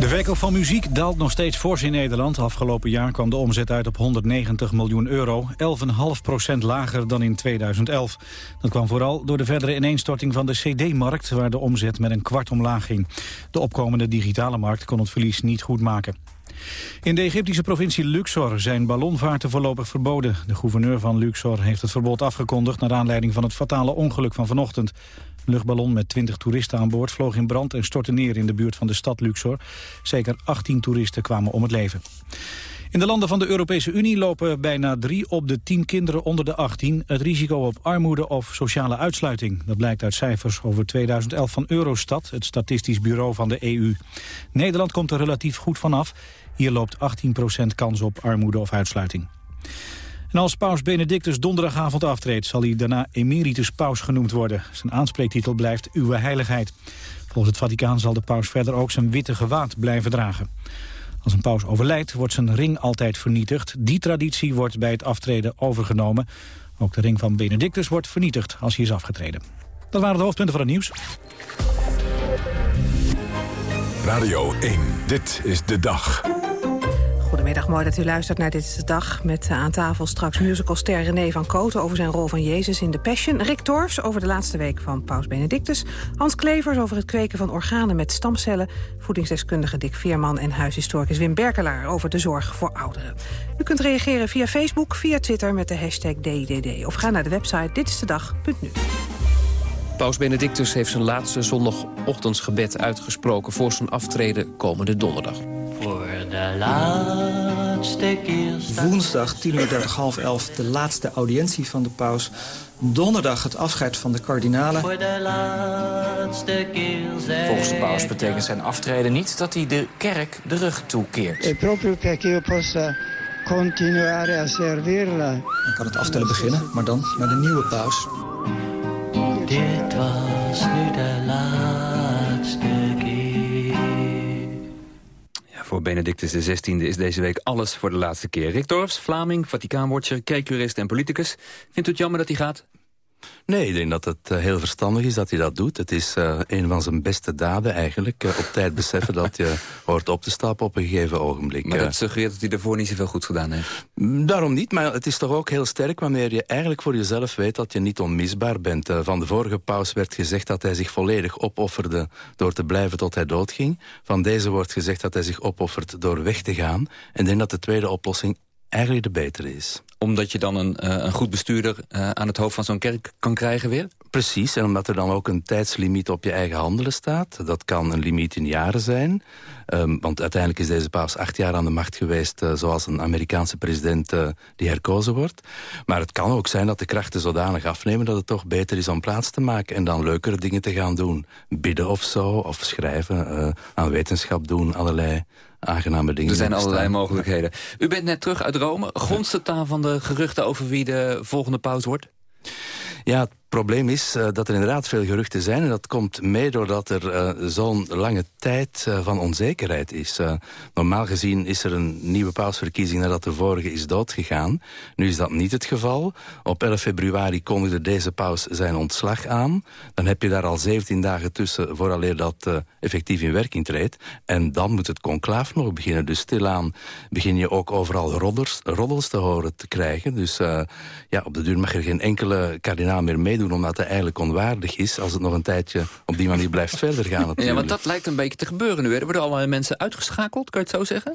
De verkoop van muziek daalt nog steeds fors in Nederland. Afgelopen jaar kwam de omzet uit op 190 miljoen euro. 11,5 procent lager dan in 2011. Dat kwam vooral door de verdere ineenstorting van de cd-markt... waar de omzet met een kwart omlaag ging. De opkomende digitale markt kon het verlies niet goed maken. In de Egyptische provincie Luxor zijn ballonvaarten voorlopig verboden. De gouverneur van Luxor heeft het verbod afgekondigd... naar aanleiding van het fatale ongeluk van vanochtend. Luchtballon met 20 toeristen aan boord vloog in brand en stortte neer in de buurt van de stad Luxor. Zeker 18 toeristen kwamen om het leven. In de landen van de Europese Unie lopen bijna drie op de tien kinderen onder de 18 het risico op armoede of sociale uitsluiting. Dat blijkt uit cijfers over 2011 van Eurostat, het statistisch bureau van de EU. Nederland komt er relatief goed vanaf. Hier loopt 18% kans op armoede of uitsluiting. En als paus Benedictus donderdagavond aftreedt... zal hij daarna emeritus paus genoemd worden. Zijn aanspreektitel blijft Uwe Heiligheid. Volgens het Vaticaan zal de paus verder ook zijn witte gewaad blijven dragen. Als een paus overlijdt, wordt zijn ring altijd vernietigd. Die traditie wordt bij het aftreden overgenomen. Ook de ring van Benedictus wordt vernietigd als hij is afgetreden. Dat waren de hoofdpunten van het nieuws. Radio 1, dit is de dag. Goedemiddag, mooi dat u luistert naar Dit is de Dag. Met aan tafel straks musicalster René van Koten... over zijn rol van Jezus in The Passion. Rick Torfs over de laatste week van Paus Benedictus. Hans Klevers over het kweken van organen met stamcellen. Voedingsdeskundige Dick Veerman en huishistoricus Wim Berkelaar... over de zorg voor ouderen. U kunt reageren via Facebook, via Twitter met de hashtag DDD. Of ga naar de website ditistedag.nu. Paus Benedictus heeft zijn laatste zondagochtendsgebed uitgesproken... voor zijn aftreden komende donderdag. De laatste keer... Woensdag, 10 uur 30, half 11, de laatste audiëntie van de paus. Donderdag het afscheid van de kardinalen. Voor de laatste keer Volgens de paus betekent zijn aftreden niet dat hij de kerk de rug toekeert. E proprio perché io possa continuare a servirla. Dan kan het aftellen beginnen, maar dan naar de nieuwe paus. Dit was nu de laatste Voor Benedictus XVI is deze week alles voor de laatste keer. Rick Dorfs, Vlaming, Vaticaanwatcher, kerkjurist en politicus. Vindt u het jammer dat hij gaat? Nee, ik denk dat het uh, heel verstandig is dat hij dat doet. Het is uh, een van zijn beste daden eigenlijk. Uh, op tijd beseffen dat je hoort op te stappen op een gegeven ogenblik. Maar dat suggereert dat hij ervoor niet zoveel goed gedaan heeft? Daarom niet, maar het is toch ook heel sterk wanneer je eigenlijk voor jezelf weet dat je niet onmisbaar bent. van de vorige paus werd gezegd dat hij zich volledig opofferde door te blijven tot hij doodging. Van deze wordt gezegd dat hij zich opoffert door weg te gaan. En ik denk dat de tweede oplossing eigenlijk de betere is omdat je dan een, uh, een goed bestuurder uh, aan het hoofd van zo'n kerk kan krijgen weer? Precies, en omdat er dan ook een tijdslimiet op je eigen handelen staat. Dat kan een limiet in jaren zijn. Um, want uiteindelijk is deze paus acht jaar aan de macht geweest... Uh, zoals een Amerikaanse president die herkozen wordt. Maar het kan ook zijn dat de krachten zodanig afnemen... dat het toch beter is om plaats te maken... en dan leukere dingen te gaan doen. Bidden of zo, of schrijven, aan wetenschap doen, allerlei aangename dingen. Er zijn allerlei mogelijkheden. U bent net terug uit Rome. Gonst het daar van de geruchten over wie de volgende paus wordt? Ja, probleem is uh, dat er inderdaad veel geruchten zijn. En dat komt mee doordat er uh, zo'n lange tijd uh, van onzekerheid is. normaal gezien is er een nieuwe pausverkiezing nadat de vorige is doodgegaan. Nu is dat niet het geval. Op 11 februari kondigde deze paus zijn ontslag aan. Dan heb je daar al 17 dagen tussen vooraleer dat effectief in werking treedt. En dan moet het conclaaf nog beginnen. Dus stilaan begin je ook overal rodders, roddels te horen te krijgen. Dus ja, op de duur mag er geen enkele kardinaal meer meedoen omdat hij eigenlijk onwaardig is... als het nog een tijdje op die manier blijft verder gaan. Natuurlijk. Ja, want dat lijkt een beetje te gebeuren nu. Er worden allerlei mensen uitgeschakeld, kan je het zo zeggen?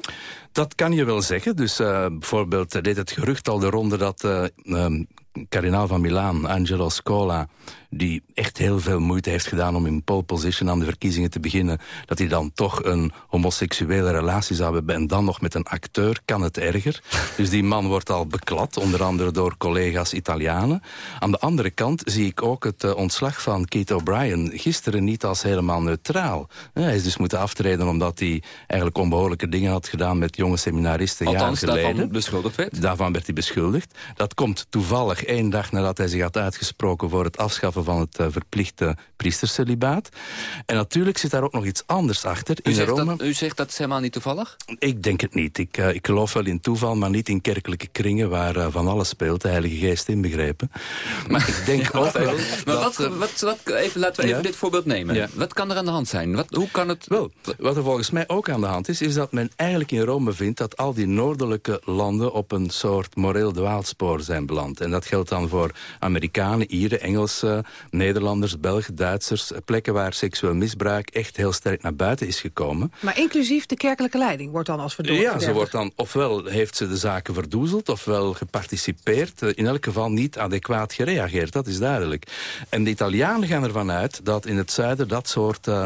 Dat kan je wel zeggen. Dus uh, bijvoorbeeld deed het gerucht al de ronde dat... Uh, um, kardinaal van Milaan, Angelo Scola die echt heel veel moeite heeft gedaan om in pole position aan de verkiezingen te beginnen, dat hij dan toch een homoseksuele relatie zou hebben en dan nog met een acteur, kan het erger. Dus die man wordt al beklad, onder andere door collega's Italianen. Aan de andere kant zie ik ook het uh, ontslag van Keith O'Brien gisteren niet als helemaal neutraal. Uh, hij is dus moeten aftreden omdat hij eigenlijk onbehoorlijke dingen had gedaan met jonge seminaristen Althans, jaren geleden. daarvan beschuldigd werd? Daarvan werd hij beschuldigd. Dat komt toevallig één dag nadat hij zich had uitgesproken voor het afschaffen van het uh, verplichte priestercelibaat. En natuurlijk zit daar ook nog iets anders achter. U, in zegt, Rome... dat, u zegt dat is helemaal niet toevallig? Ik denk het niet. Ik, uh, ik geloof wel in toeval, maar niet in kerkelijke kringen... waar uh, van alles speelt, de Heilige Geest inbegrepen. Maar ik denk ook wel... Maar dat, wat, wat, wat, even, laten we even ja? dit voorbeeld nemen. Ja. Wat kan er aan de hand zijn? Wat, hoe kan het... Wel, wat er volgens mij ook aan de hand is... is dat men eigenlijk in Rome vindt dat al die noordelijke landen... op een soort moreel dwaalspoor zijn beland. En dat geldt dan voor Amerikanen, Ieren, Engelsen, Nederlanders, Belgen, Duitsers... plekken waar seksueel misbruik echt heel sterk naar buiten is gekomen. Maar inclusief de kerkelijke leiding wordt dan als verdoord. Ja, ze wordt dan ofwel heeft ze de zaken verdoezeld... ofwel geparticipeerd. In elk geval niet adequaat gereageerd, dat is duidelijk. En de Italianen gaan ervan uit dat in het zuiden dat soort... Uh,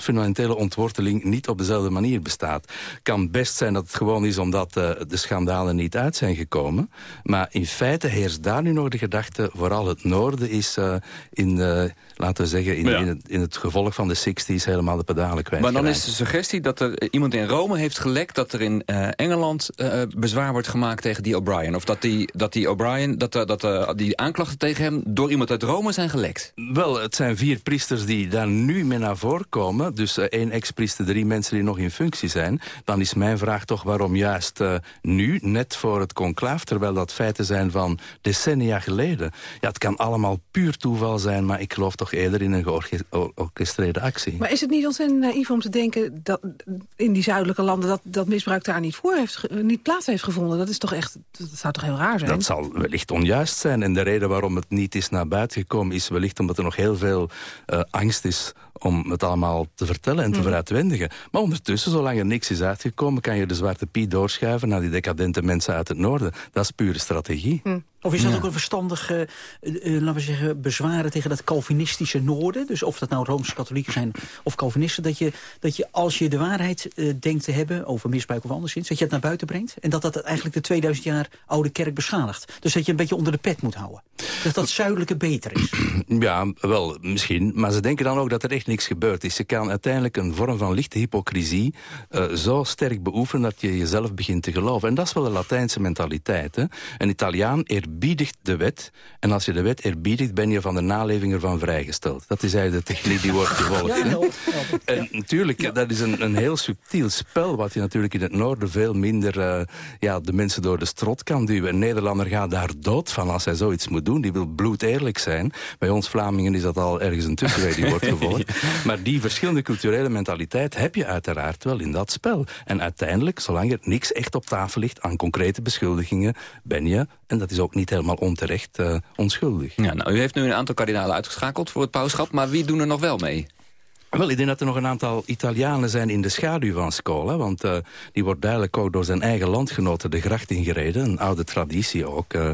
fundamentele ontworteling niet op dezelfde manier bestaat. kan best zijn dat het gewoon is omdat uh, de schandalen niet uit zijn gekomen. Maar in feite heerst daar nu nog de gedachte... vooral het noorden is uh, in, uh, laten we zeggen... In, Ja. in, het, in het gevolg van de 60s helemaal de pedalen kwijt. Maar dan is de suggestie dat er eh, iemand in Rome heeft gelekt... dat er in eh, Engeland eh, bezwaar wordt gemaakt tegen die O'Brien. Of dat die, dat die O'Brien, dat, eh, dat eh, die aanklachten tegen hem... door iemand uit Rome zijn gelekt. Wel, het zijn vier priesters die daar nu mee naar voren komen. Dus eh, één ex-priester, drie mensen die nog in functie zijn. Dan is mijn vraag toch waarom juist eh, nu, net voor het conclaaf... terwijl dat feiten zijn van decennia geleden. Ja, het kan allemaal puur toeval zijn... maar ik geloof toch eerder in een georchestreerde actie. Maar is het niet ontzettend naïef om te denken dat in die zuidelijke landen dat, dat misbruik daar niet, voor heeft, niet plaats heeft gevonden? Dat is toch echt, dat zou toch heel raar zijn? Dat zal wellicht onjuist zijn. En de reden waarom het niet is naar buiten gekomen... is wellicht omdat er nog heel veel eh, angst is om het allemaal te vertellen en te Mhm. veruitwendigen. Maar ondertussen, zolang er niks is uitgekomen... kan je de Zwarte Piet doorschuiven naar die decadente mensen uit het noorden. Dat is pure strategie. Of is dat Ja. ook een verstandig, eh, eh, laten we zeggen, bezwaren tegen dat Calvinistische noorden? Dus of dat nou Rooms-Katholieken zijn of Calvinisten, dat je, dat je als je de waarheid eh, denkt te hebben over misbruik of anderszins, dat je het naar buiten brengt en dat dat eigenlijk de 2000 jaar oude kerk beschadigt. Dus dat je een beetje onder de pet moet houden. Dat dat zuidelijke beter is. Ja, wel, misschien. Maar ze denken dan ook dat er echt niks gebeurd is. Je kan uiteindelijk een vorm van lichte hypocrisie zo sterk beoefenen dat je jezelf begint te geloven. En dat is wel de Latijnse mentaliteit. Hè? Een Italiaan eerbiedigt de wet. En als je de wet eerbiedigt, ben je van de naleving ervan vrijgesteld. Dat is eigenlijk de techniek die wordt gevolgd. Ja, En natuurlijk, dat is een, een heel subtiel spel... wat je natuurlijk in het noorden veel minder eh, ja, de mensen door de strot kan duwen. Een Nederlander gaat daar dood van als hij zoiets moet doen. Die wil bloedeerlijk zijn. Bij ons Vlamingen is dat al ergens een tussenweg die wordt gevolgd. Maar die verschillende culturele mentaliteit heb je uiteraard wel in dat spel. En uiteindelijk, zolang er niks echt op tafel ligt aan concrete beschuldigingen... ben je, en dat is ook niet helemaal onterecht, eh, onschuldig. Ja, nou, u heeft nu een aantal kardinalen uitgeschakeld voor het pauschap... maar wie doen er nog wel mee? Wel, ik denk dat er nog een aantal Italianen zijn in de schaduw van Scola. Want eh, die wordt duidelijk ook door zijn eigen landgenoten de gracht ingereden. Een oude traditie ook. eh.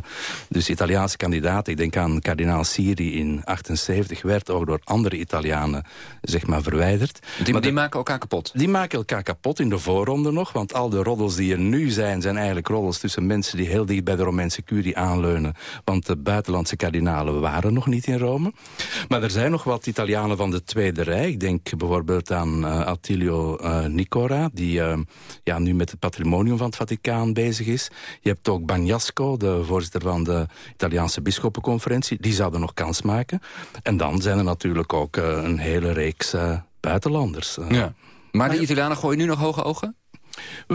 dus Italiaanse kandidaten, ik denk aan kardinaal Siri in 78... werd ook door andere Italianen zeg maar, verwijderd. Die, Maar die de- maken elkaar kapot. die maken elkaar kapot in de voorronde nog. Want al de roddels die er nu zijn, zijn eigenlijk roddels tussen mensen die heel dicht bij de Romeinse curie aanleunen. Want de buitenlandse kardinalen waren nog niet in Rome. Maar er zijn nog wat Italianen van de Tweede Rijk. Denk bijvoorbeeld aan eh, Attilio eh, Nicora, die eh, ja, nu met het patrimonium van het Vaticaan bezig is. Je hebt ook Bagnasco, de voorzitter van de Italiaanse bisschoppenconferentie. Die zouden nog kans maken. En dan zijn er natuurlijk ook een hele reeks buitenlanders. Ja. Maar de Italianen gooien nu nog hoge ogen?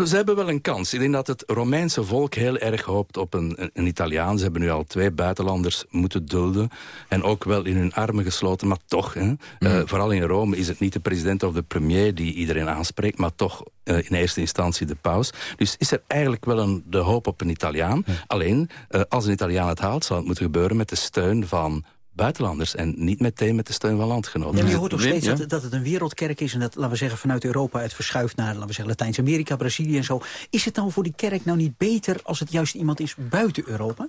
Ze hebben wel een kans. Ik denk dat het Romeinse volk heel erg hoopt op een, een, Italiaan. Ze hebben nu al twee buitenlanders moeten dulden. En ook wel in hun armen gesloten, maar toch. Hè, eh, vooral in Rome is het niet de president of de premier die iedereen aanspreekt... maar toch eh, in eerste instantie de paus. Dus is er eigenlijk wel een, de hoop op een Italiaan. Alleen, eh, als een Italiaan het haalt, zal het moeten gebeuren... met de steun van buitenlanders en niet meteen met de steun van landgenoten. Ja, maar je hoort toch steeds ja? dat, dat het een wereldkerk is... en dat, laten we zeggen, vanuit Europa het verschuift naar laten we zeggen, Latijns-Amerika, Brazilië en zo. Is het dan voor die kerk nou niet beter als het juist iemand is buiten Europa?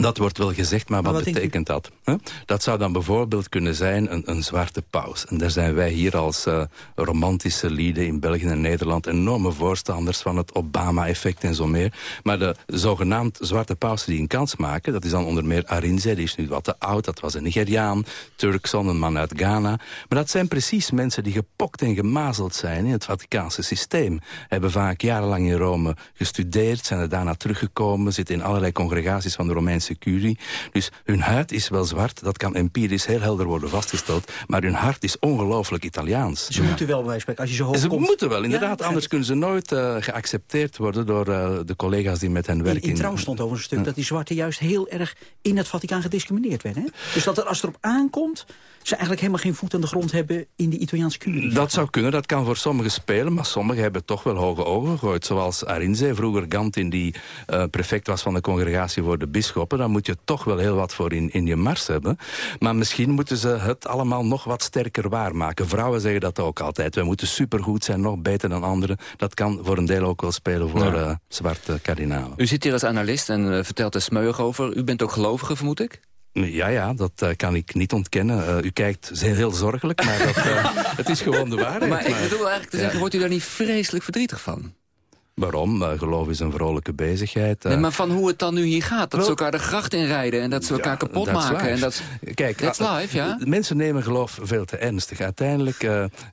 Dat wordt wel gezegd, maar wat, betekent dat? Hè? Dat zou dan bijvoorbeeld kunnen zijn een, een zwarte paus. En daar zijn wij hier als eh, romantische lieden in België en Nederland... enorme voorstanders van het Obama-effect en zo meer. Maar de zogenaamd zwarte pausen die een kans maken... dat is dan onder meer Arinze, die is nu wat te oud. Dat was een Nigeriaan, Turkson, een man uit Ghana. Maar dat zijn precies mensen die gepokt en gemazeld zijn... in het Vaticaanse systeem. Hebben vaak jarenlang in Rome gestudeerd, zijn er daarna teruggekomen... zitten in allerlei congregaties van de Romeinse curie. Dus hun huid is wel zwart, dat kan empirisch heel helder worden vastgesteld... maar hun hart is ongelooflijk Italiaans. Ze moeten wel bij spreken, als je zo hoog Ze komt... moeten wel, inderdaad. anders kunnen ze nooit eh, geaccepteerd worden... door eh, de collega's die met hen werken. In, in Trouw stond over een stuk dat die zwarten juist heel erg in het Vaticaan gediscrimineerd werden. Hè? Dus dat er, als het erop aankomt, ze eigenlijk helemaal geen voet aan de grond hebben in de Italiaanse curie. Dat zou kunnen, dat kan voor sommigen spelen... maar sommigen hebben toch wel hoge ogen gegooid. Zoals Arinze, vroeger Gantin, die eh, prefect was van de congregatie voor de bisschoppen. Daar moet je toch wel heel wat voor in, in je mars hebben. Maar misschien moeten ze het allemaal nog wat sterker waarmaken. Vrouwen zeggen dat ook altijd. Wij moeten supergoed zijn, nog beter dan anderen. Dat kan voor een deel ook wel spelen voor Ja. eh, zwarte kardinalen. U zit hier als analist en eh, vertelt er smeuig over. U bent ook gelovige, vermoed ik? Ja, ja, dat eh, kan ik niet ontkennen. Eh, u kijkt heel, heel zorgelijk, maar dat, eh, het is gewoon de waarheid. Maar ik bedoel eigenlijk te Ja. zeggen, wordt u daar niet vreselijk verdrietig van? Waarom? Eh, geloof is een vrolijke bezigheid. Nee, maar van hoe het dan nu hier gaat. Dat Wel- ze elkaar de gracht inrijden en dat ze elkaar kapot maken. En dat, Kijk, That's eh, life, ja? Mensen nemen geloof veel te ernstig. Uiteindelijk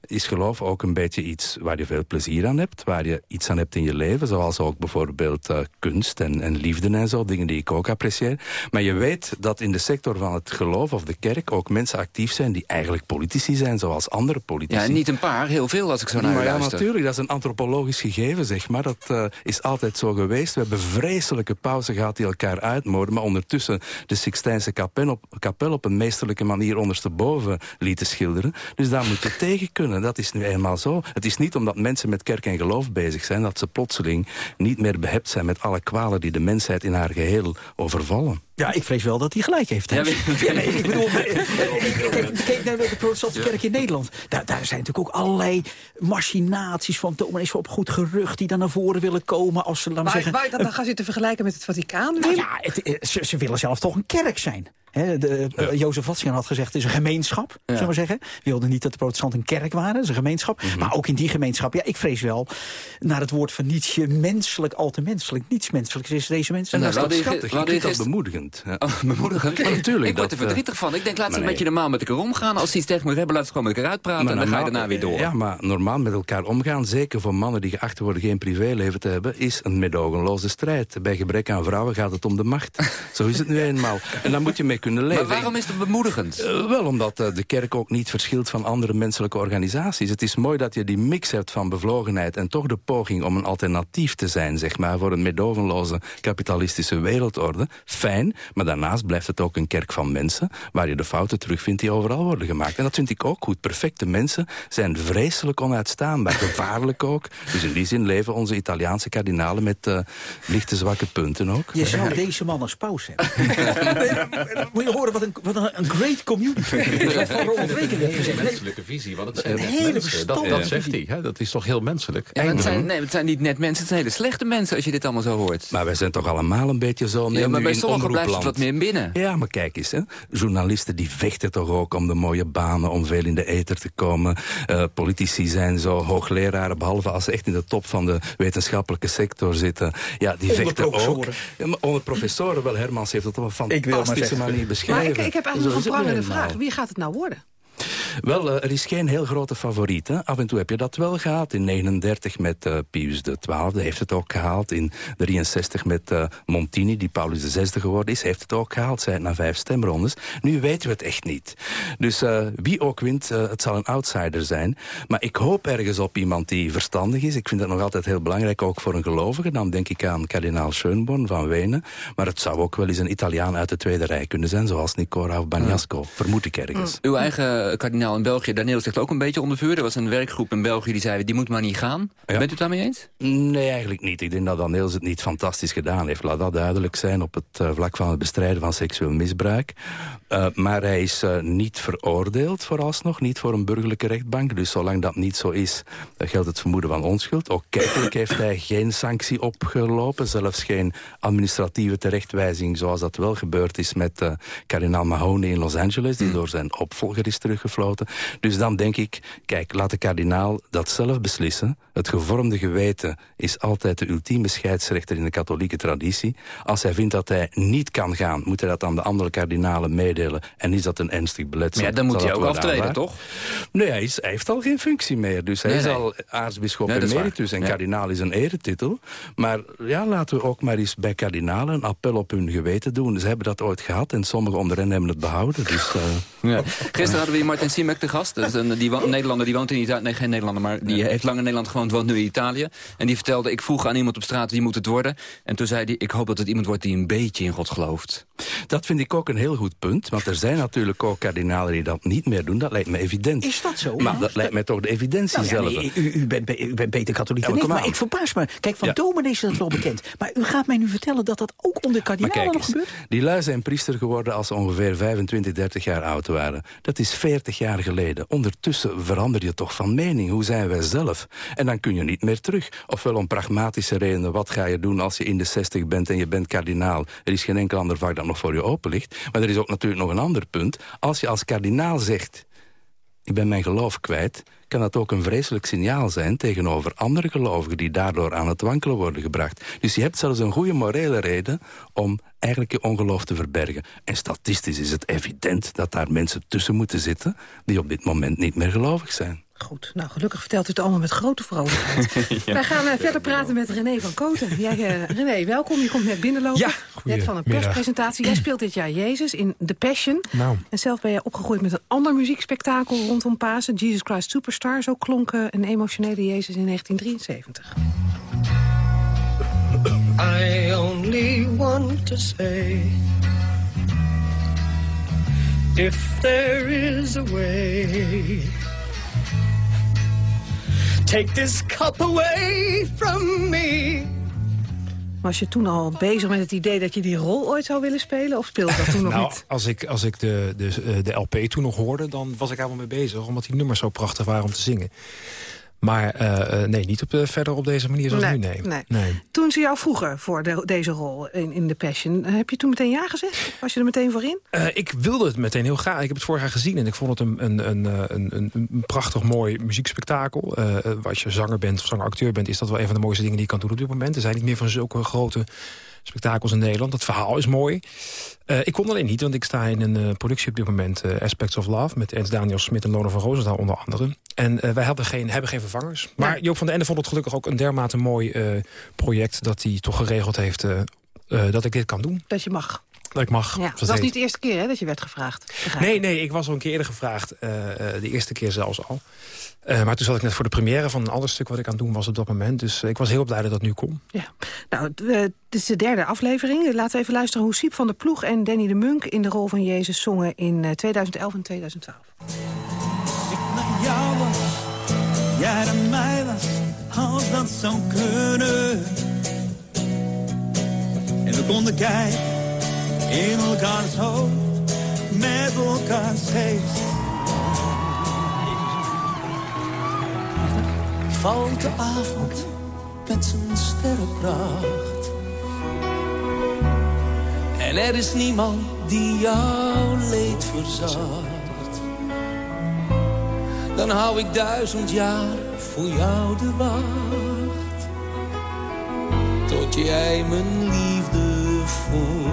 is geloof ook een beetje iets waar je veel plezier aan hebt. Waar je iets aan hebt in je leven. Zoals ook bijvoorbeeld kunst en, en liefde en zo. Dingen die ik ook apprecieer. Maar je weet dat in de sector van het geloof of de kerk ook mensen actief zijn die eigenlijk politici zijn. Zoals andere politici. ja, niet een paar, heel veel als ik zo naar Maar ja, luister. natuurlijk, dat is een antropologisch gegeven, zeg maar. Dat eh, is altijd zo geweest. We hebben vreselijke pauzen gehad die elkaar uitmoorden... maar ondertussen de Sixtijnse kapel op, kapel op een meesterlijke manier ondersteboven lieten schilderen. Dus daar moet je tegen kunnen. Dat is nu eenmaal zo. Het is niet omdat mensen met kerk en geloof bezig zijn... dat ze plotseling niet meer behept zijn met alle kwalen... die de mensheid in haar geheel overvallen. Ja, ik vrees wel dat hij gelijk heeft. Ja, nee, ik bedoel, eh, kijk naar de protestantse kerk in Nederland. Daar, daar zijn natuurlijk ook allerlei machinaties van dominees op goed gerucht... die dan naar voren willen komen als ze, laten we Waar, zeggen... waar je dat dan gaan zitten vergelijken met het Vaticaan? Nou ja, het, eh, ze, ze willen zelf toch een kerk zijn. Hè, de, eh, Jozef Ratzinger had gezegd, het is een gemeenschap, Ja. zullen we zeggen. We wilden niet dat de protestanten een kerk waren, het is een gemeenschap. Mhm. Maar ook in die gemeenschap, ja, ik vrees wel... naar het woord van Nietzsche, menselijk, al te menselijk. Niets menselijks is deze mensen. Nou, dat we is schattig. Je vindt dat bemoedigend. Ja. Oh, bemoedigend? Maar natuurlijk, ik word er dat, eh, verdrietig van. Ik denk, laat ze beetje nee. normaal met elkaar omgaan. Als ze iets tegen me hebben, laat ze gewoon met elkaar uitpraten. en dan ga je daarna weer door. Ja, maar normaal met elkaar omgaan, zeker voor mannen die geacht worden geen privéleven te hebben, is een medogenloze strijd. Bij gebrek aan vrouwen gaat het om de macht. Zo is het nu eenmaal. En daar moet je mee kunnen leven. Maar waarom is het bemoedigend? Eh, wel omdat eh, de kerk ook niet verschilt van andere menselijke organisaties. Het is mooi dat je die mix hebt van bevlogenheid en toch de poging om een alternatief te zijn, zeg maar, voor een medogenloze kapitalistische wereldorde. Fijn, maar daarnaast blijft het ook een kerk van mensen, waar je de fouten terugvindt die overal worden gemaakt. En dat vind ik ook goed. Perfecte mensen zijn vreselijk onuitstaanbaar, gevaarlijk ook. Dus in die zin leven onze Italiaanse kardinalen met eh, lichte zwakke punten ook. Je zou deze man als paus hebben. Moet je horen wat een, wat een, een great community. Wat van Ronald. Een menselijke visie, want het zijn Een hele mensen. Dat, dat zegt hij, hè? dat is toch heel menselijk. Ja, het, zijn, nee, het zijn niet net mensen, het zijn hele slechte mensen als je dit allemaal zo hoort. Maar wij zijn toch allemaal een beetje zo... Ja, neem maar nu bij sommigen blijft het wat meer binnen. Ja, maar kijk eens, hè. journalisten die vechten toch ook om de mooie banen, om veel in de ether te komen. Eh, politici zijn zo hoogleraren, behalve als ze echt in de top van de wetenschappelijke sector zitten. Ja, die Onder vechten ook. Ja, maar onder professoren, wel, Hermans heeft het op een Ik wil maar ik, ik heb eigenlijk nog een prangende vraag. Wie gaat het nou worden? Wel, eh, er is geen heel grote favoriet. Hè? Af en toe heb je dat wel gehad. In 39 met eh, Pius XII heeft het ook gehaald. In 63 met eh, Montini, die Paulus VI geworden is, heeft het ook gehaald. Zij na vijf stemrondes. Nu weten we het echt niet. Dus wie ook wint, het zal een outsider zijn. Maar ik hoop ergens op iemand die verstandig is. Ik vind dat nog altijd heel belangrijk, ook voor een gelovige. Dan denk ik aan kardinaal Schönborn van Wenen. Maar het zou ook wel eens een Italiaan uit de tweede rij kunnen zijn, zoals Nicora of Bagnasco. Vermoed ik ergens. Uw eigen kardinaal in België, Daniel zegt ook een beetje onder vuur. Er was een werkgroep in België die zei, die moet maar niet gaan. Bent u het daarmee eens? Nee, eigenlijk niet. Ik denk dat Daniels het niet fantastisch gedaan heeft. Laat dat duidelijk zijn op het eh, vlak van het bestrijden van seksueel misbruik. Eh, maar hij is eh, niet veroordeeld vooralsnog, niet voor een burgerlijke rechtbank. Dus zolang dat niet zo is, geldt het vermoeden van onschuld. Ook kerkelijk heeft hij geen sanctie opgelopen. Zelfs geen administratieve terechtwijzing, zoals dat wel gebeurd is met kardinaal Mahoney in Los Angeles, die door zijn opvolger is teruggefloten. Dus dan denk ik, kijk, laat de kardinaal dat zelf beslissen. Het gevormde geweten is altijd de ultieme scheidsrechter in de katholieke traditie. Als hij vindt dat hij niet kan gaan, moet hij dat aan de andere kardinalen meedelen. En is dat een ernstig beletsel? Maar ja, dan moet hij ook aftreden, toch? Nee, hij, is, hij heeft al geen functie meer. Dus hij Nee, is nee. al aartsbisschop Nee, emeritus. En Ja. kardinaal is een eretitel. Maar ja, laten we ook maar eens bij kardinalen een appel op hun geweten doen. Ze hebben dat ooit gehad en sommigen onder hen hebben het behouden. Dus, eh, Ja. Gisteren hadden we hier Martin Siemek te gast. Dat is een die Nederlander die woont in Italië. Nee, geen Nederlander, maar die heeft lang in Nederland gewoond, woont nu in Italië. En die vertelde, ik vroeg aan iemand op straat wie moet het worden. En toen zei hij, ik hoop dat het iemand wordt die een beetje in God gelooft. Dat vind ik ook een heel goed punt. Want er zijn natuurlijk ook kardinalen die dat niet meer doen. Dat lijkt me evident. Is dat zo? Maar Ja. dat lijkt mij toch de evidentie Nou ja, zelf. nee, u, u, bent, be- u bent beter katholiek dan maar ik, maar aan. ik verbaas me. Kijk, van Ja. dominee is dat wel bekend. Maar u gaat mij nu vertellen dat dat ook onder Maar kardinalen kijk nog gebeurt? die lui zijn priester geworden als ze ongeveer 25, 30 jaar oud waren. Dat is 40 jaar geleden. Ondertussen verander je toch van mening. Hoe zijn wij zelf? En dan kun je niet meer terug. Ofwel om pragmatische redenen. Wat ga je doen als je in de 60 bent en je bent kardinaal? Er is geen enkel ander vak dat nog voor je open ligt. Maar er is ook natuurlijk nog een ander punt. Als je als kardinaal zegt... ik ben mijn geloof kwijt... kan dat ook een vreselijk signaal zijn tegenover andere gelovigen... die daardoor aan het wankelen worden gebracht. Dus je hebt zelfs een goede morele reden om eigenlijk je ongeloof te verbergen. En statistisch is het evident dat daar mensen tussen moeten zitten... die op dit moment niet meer gelovig zijn. Goed, nou gelukkig vertelt u het allemaal met grote vrolijkheid. Wij gaan eh, verder praten met René van Koten. Jij, eh, René, welkom. Je komt net binnenlopen. Ja, net van een perspresentatie. Jij speelt dit jaar Jezus in The Passion. Nou. En zelf ben je opgegroeid met een ander muziekspektakel rondom Pasen. Jesus Christ Superstar. Zo klonk eh, een emotionele Jezus in 1973. I only want to say if there is a way take this cup away from me Was je toen al bezig met het idee dat je die rol ooit zou willen spelen? Of speelde dat toen nog nou, niet? als ik, als ik de, de, eh, de LP toen nog hoorde, dan was ik helemaal mee bezig. Omdat die nummers zo prachtig waren om te zingen. Maar eh, eh, nee, niet op, de, verder op deze manier zoals Nee, nu, nee. nee. nee. Toen ze jou vroegen voor de- deze rol in, in The Passion... heb je toen meteen ja gezegd? Was je er meteen voor in? Eh, ik wilde het meteen heel graag. Ik heb het vorig jaar gezien en ik vond het een, een, een, eh, een, een, prachtig mooi muziekspektakel. Eh, eh, als je zanger bent of zanger-acteur bent, is dat wel een van de mooiste dingen die je kan doen op dit moment. Er zijn niet meer van zulke grote spektakels in Nederland. Het verhaal is mooi. Eh, ik kon alleen niet, want ik sta in een eh, productie op dit moment... eh, Aspects of Love, met Ernst Daniel Smit en Lona van Roosendaal onder andere. En wij hebben geen, hebben geen vervangers. Maar Joop van den Ende vond het gelukkig ook een dermate mooi project... dat hij toch geregeld heeft dat ik dit kan doen. Dat je mag. Dat ik mag. Ja, het was niet de eerste keer hè, dat je werd gevraagd. Nee, ik. nee, ik was al een keer eerder gevraagd. eh, eh, de eerste keer zelfs al. Eh, maar toen zat ik net voor de première van een ander stuk wat ik aan het doen was op dat moment. Dus ik was heel blij dat dat nu kon. Nou, het, eh, het is de derde aflevering. Laten we even luisteren hoe Siep van der Ploeg en Danny de Munk... in de rol van Jezus zongen in eh, 2011 en 2012. jou was, jij aan mij was, als dat zou kunnen. En we konden kijken in elkaars hoofd, met elkaars geest. Valt de avond met zijn sterrenpracht. En er is niemand die jouw leed verzacht dan hou ik duizend jaar voor jou de wacht. Tot jij mijn liefde voelt.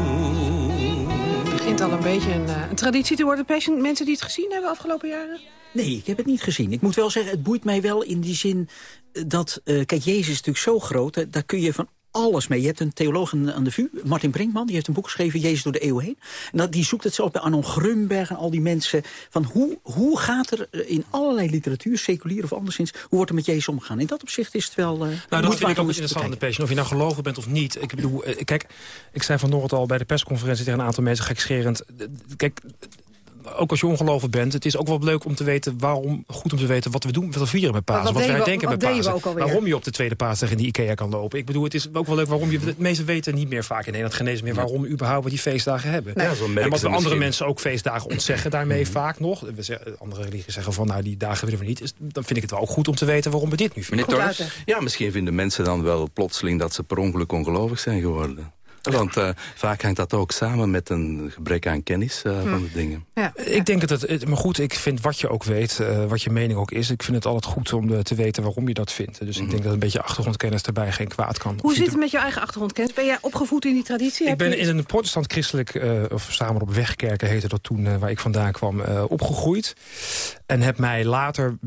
Al een beetje een, eh, een traditie te worden. Passion, mensen die het gezien hebben afgelopen jaren? Nee, ik heb het niet gezien. Ik moet wel zeggen, het boeit mij wel in die zin eh, dat... eh, kijk, Jezus is natuurlijk zo groot, daar kun je van alles mee. Je hebt een theoloog aan de VU, Martin Brinkman, die heeft een boek geschreven... Jezus door de eeuw heen. En dat, die zoekt het zelf bij Arnon Grunberg en al die mensen... van hoe, hoe gaat er eh, in allerlei literatuur, seculier of anderszins... hoe wordt er met Jezus omgegaan? In dat opzicht is het wel... eh, Nou, moet dat vind ik ook interessant aan de. Passion. Of je nou geloven bent of niet. Ik bedoel, eh, kijk, ik zei vanochtend al bij de persconferentie tegen een aantal mensen gekscherend. Kijk, ook als je ongelovig bent, het is ook wel leuk om te weten waarom, goed om te weten wat we doen, wat we vieren met Pasen. wat Wat, we wat met Pasen. Waarom je op de tweede paasdag in die Ikea kan lopen. Ik bedoel, het is ook wel leuk waarom je, de meeste weten niet meer vaak in Nederland genezen meer waarom überhaupt we die feestdagen hebben. Nee. Ja, zo merken en wat we andere misschien. mensen ook feestdagen ontzeggen daarmee vaak nog. We zeggen, andere religies zeggen van nou die dagen willen we niet. Is, dan vind ik het wel ook goed om te weten waarom we dit nu vieren. Ja, misschien vinden mensen dan wel plotseling dat ze per ongeluk ongelovig zijn geworden. Want eh, vaak hangt dat ook samen met een gebrek aan kennis eh, van de dingen. Ik denk dat het, maar goed, ik vind wat je ook weet, eh, wat je mening ook is. Ik vind het altijd goed om te weten waarom je dat vindt. Dus ik denk dat een beetje achtergrondkennis daarbij geen kwaad kan. Hoe zit het met je eigen achtergrondkennis? Ben jij opgevoed in die traditie? Ik ben in een protestant-christelijk, eh, of samen op wegkerken heette dat toen, eh, waar ik vandaan kwam, eh, opgegroeid. En heb mij later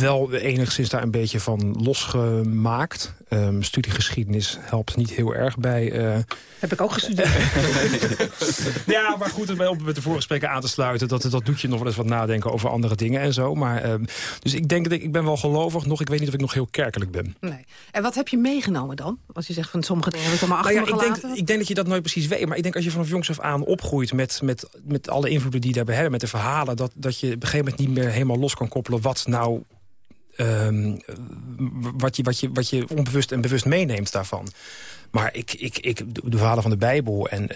wel enigszins daar een beetje van losgemaakt. Ehm studiegeschiedenis helpt niet heel erg bij... eh, Heb ik ook gestudeerd. ja, maar goed, om bij- om met de vorige gesprekken aan te sluiten... Dat, dat doet je nog wel eens wat nadenken over andere dingen en zo. Maar, ehm, dus ik denk dat ik, ik ben wel gelovig. Nog, ik weet niet of ik nog heel kerkelijk ben. Nee. En wat heb je meegenomen dan? Als je zegt van sommige dingen heb ik allemaal achter Nou ja, me ik, gelaten. denk, ik denk dat je dat nooit precies weet. Maar ik denk als je vanaf jongs af aan opgroeit met, met, met alle invloeden die daarbij hebben... met de verhalen, dat, dat je op een gegeven moment niet meer helemaal los kan koppelen... wat nou ehm, wat, je, wat, je, wat je onbewust en bewust meeneemt daarvan. Maar ik, ik, ik, de verhalen van de Bijbel en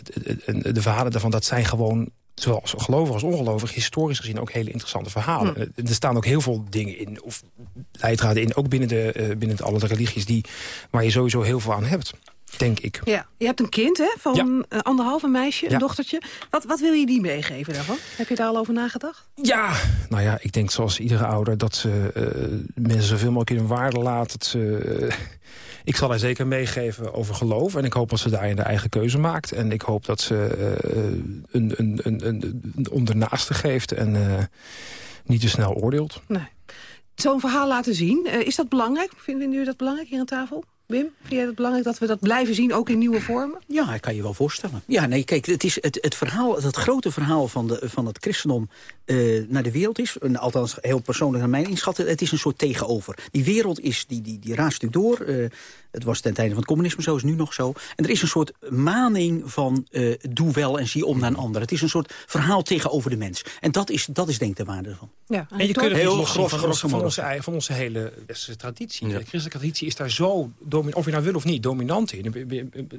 de verhalen daarvan... dat zijn gewoon, zowel gelovig als ongelovig... historisch gezien ook hele interessante verhalen. Hm. Eh, Er staan ook heel veel dingen in, of leidraden in... ook binnen, de, eh, binnen alle religies, die, waar je sowieso heel veel aan hebt. Denk ik. Ja, je hebt een kind hè, van een anderhalve meisje, een Ja. dochtertje. Wat, wat wil je die meegeven daarvan? Heb je daar al over nagedacht? Ja, nou ja, ik denk zoals iedere ouder... dat ze eh, mensen zoveel mogelijk in hun waarde laat. Dat ze, eh, ik zal haar zeker meegeven over geloof. En ik hoop dat ze daarin de eigen keuze maakt. En ik hoop dat ze eh, een, een, een, een, ondernaaste geeft... en eh, niet te snel oordeelt. Nee. Zo'n verhaal laten zien, eh, is dat belangrijk? Vinden jullie dat belangrijk hier aan tafel? Wim, vind jij het belangrijk dat we dat blijven zien, ook in nieuwe vormen? Ja, ik kan je wel voorstellen. Ja, nee, kijk, het, is het, het, verhaal, het grote verhaal van, de, van het christendom eh, naar de wereld is... en althans heel persoonlijk naar mijn inschatting... het is een soort tegenover. Die wereld is, die, die, die raast natuurlijk door. eh, het was ten tijde van het communisme zo, is nu nog zo. En er is een soort maning van eh, doe wel en zie om naar een ander. Het is een soort verhaal tegenover de mens. En dat is, dat is denk ik de waarde ervan. Ja, En je kunt het heel grof, van, van, onze, van onze hele westerse traditie. De christelijke traditie is daar zo domi- of je nou wil of niet, dominant in.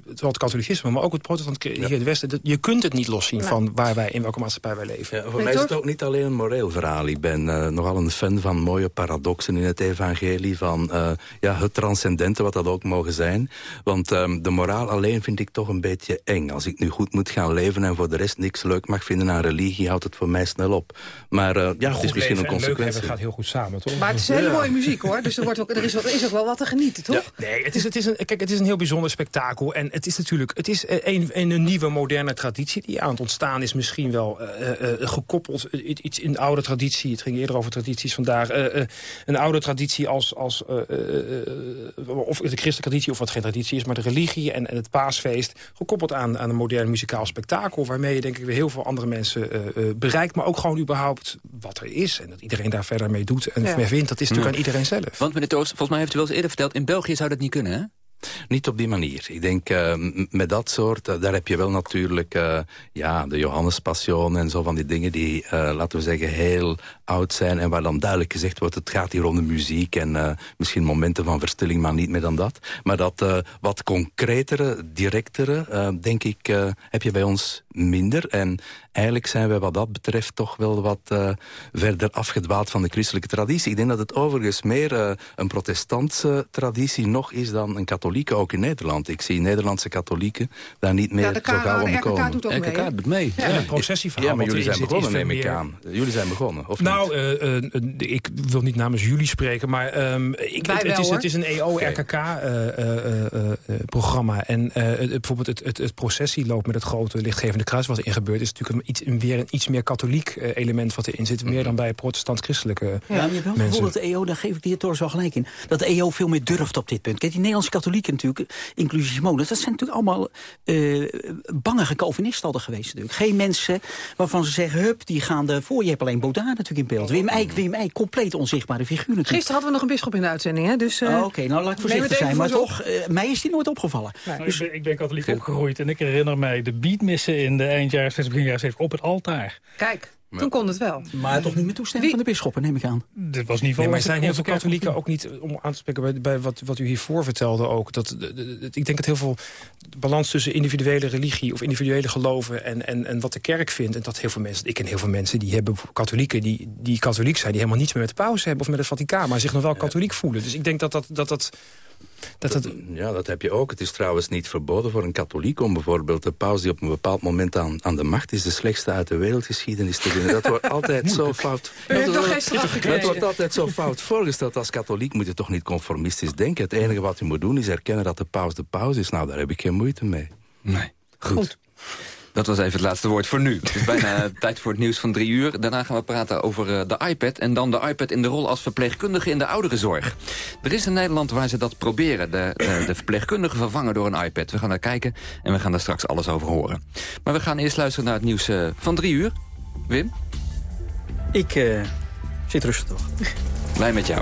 Zowel het katholicisme, maar ook het protestant hier in het Westen. Je kunt het niet loszien Nee. van waar wij, in welke maatschappij wij leven. Voor mij is het ook niet alleen een moreel verhaal. Ik ben eh, nogal een fan van mooie paradoxen in het evangelie. Van eh, ja, het transcendente, wat dat ook mogen zijn. Want ehm, de moraal alleen vind ik toch een beetje eng. Als ik nu goed moet gaan leven en voor de rest niks leuk mag vinden aan religie... houdt het voor mij snel op. Maar eh, ja, het is misschien een leuk consequentie. hebben gaat heel goed samen, toch? Maar het is hele Ja. mooie muziek hoor. Dus er, wordt ook, er, is, ook, er is ook wel wat te genieten, toch? Nee, het is, het, is een, kijk, het is een heel bijzonder spektakel. En het is natuurlijk het is een, een, een nieuwe moderne traditie die aan het ontstaan is. Misschien wel eh, eh, gekoppeld. eh, iets in de oude traditie. Het ging eerder over tradities vandaag. eh, eh, een oude traditie als, als eh, eh, eh, of de christelijke traditie of wat geen traditie is. Maar de religie en, en het paasfeest. Gekoppeld aan, aan een modern muzikaal spektakel. Waarmee je denk ik weer heel veel andere mensen eh, eh, bereikt. Maar ook gewoon überhaupt wat er is. En dat iedereen daar verder mee doet en Ja. mee vindt. Dat is natuurlijk Ja. aan iedereen zelf. Want meneer Toos, volgens mij heeft u wel eens eerder verteld... in België zou dat niet kunnen, Niet op die manier. Ik denk, eh, met dat soort, eh, daar heb je wel natuurlijk eh, ja, de Johannespassion en zo van die dingen die, laten we zeggen, heel oud zijn. En waar dan duidelijk gezegd wordt, het gaat hier om de muziek en misschien momenten van verstilling, maar niet meer dan dat. Maar dat wat concretere, directere, denk ik, heb je bij ons minder. En eigenlijk zijn wij wat dat betreft toch wel wat eh, verder afgedwaald van de christelijke traditie. Ik denk dat het overigens meer eh, een protestantse traditie nog is dan een katholieke, ook in Nederland. Ik zie Nederlandse katholieken daar niet meer Ja, de zo gauw om komen. doet ook mee, hè? doet mee. Ja, het processieverhaal Ja, maar jullie zijn begonnen, neem ik aan. Jullie zijn begonnen, of Nou, eh, eh, ik wil niet namens jullie spreken, maar ehm, ik, het, is, het is een EO-RKK-programma. en eh, het- bijvoorbeeld het, het, het processieloop met het grote lichtgevende kruis wat erin gebeurt... is natuurlijk een, iets, een, weer een iets meer katholiek eh, element wat erin zit. Meer dan bij protestant-christelijke Ja, maar je hebt wel het gevoel dat de EO, daar geef ik de heer Torres wel gelijk in... dat de EO veel meer durft op dit punt. Kijk, die Nederlandse katholieken natuurlijk, inclusief Simonis... dat zijn natuurlijk allemaal eh bangige Calvinisten altijd geweest natuurlijk. Geen mensen waarvan ze zeggen, hup, die gaan ervoor. Je hebt alleen Baudin natuurlijk in beeld. Wim Eijk, Wim Eijk, compleet onzichtbare figuur natuurlijk. Gisteren hadden we nog een bisschop in de uitzending, hè? Dus, eh, Oh, Oké, nou laat ik voorzichtig zijn. Maar voor toch, mij is die nooit opgevallen. Nou, Dus- ik, ben, ik ben katholiek opgegroeid en ik herinner mij de beatmissen in de eindjaren 60, begin jaren 70 op het altaar. Kijk, toen kon het wel. Maar toch niet met toestemming van de bisschoppen, neem ik aan. Dit was niet Nee, maar zijn heel veel katholieken ook niet, om aan te spreken bij, bij wat, wat u hiervoor vertelde ook... Dat, de- de- de- ik denk dat heel veel balans tussen individuele religie of individuele geloven... En, en, en wat de kerk vindt, en dat heel veel mensen... Ik ken heel veel mensen die hebben katholieken die, die katholiek zijn... die helemaal niets meer met de paus hebben of met het Vaticaan... maar zich nog wel katholiek voelen. Dus ik denk dat dat... dat, dat dat, Ja, dat heb je ook. Het is trouwens niet verboden voor een katholiek om bijvoorbeeld de paus die op een bepaald moment aan, aan de macht is, de slechtste uit de wereldgeschiedenis te winnen. Dat wordt altijd zo fout. Dat, dat wordt altijd zo fout voorgesteld. Als katholiek moet je toch niet conformistisch denken. Het enige wat je moet doen is erkennen dat de paus de paus is. Nou, daar heb ik geen moeite mee. Nee. Goed. Dat was even het laatste woord voor nu. Het is bijna tijd voor het nieuws van drie uur. Daarna gaan we praten over eh, de iPad. En dan de iPad in de rol als verpleegkundige in de ouderenzorg. Er is in Nederland waar ze dat proberen. De, de, de verpleegkundige vervangen door een iPad. We gaan naar kijken en we gaan daar straks alles over horen. Maar we gaan eerst luisteren naar het nieuws eh, van drie uur. Wim, Ik eh, zit rustig toch. blij met jou.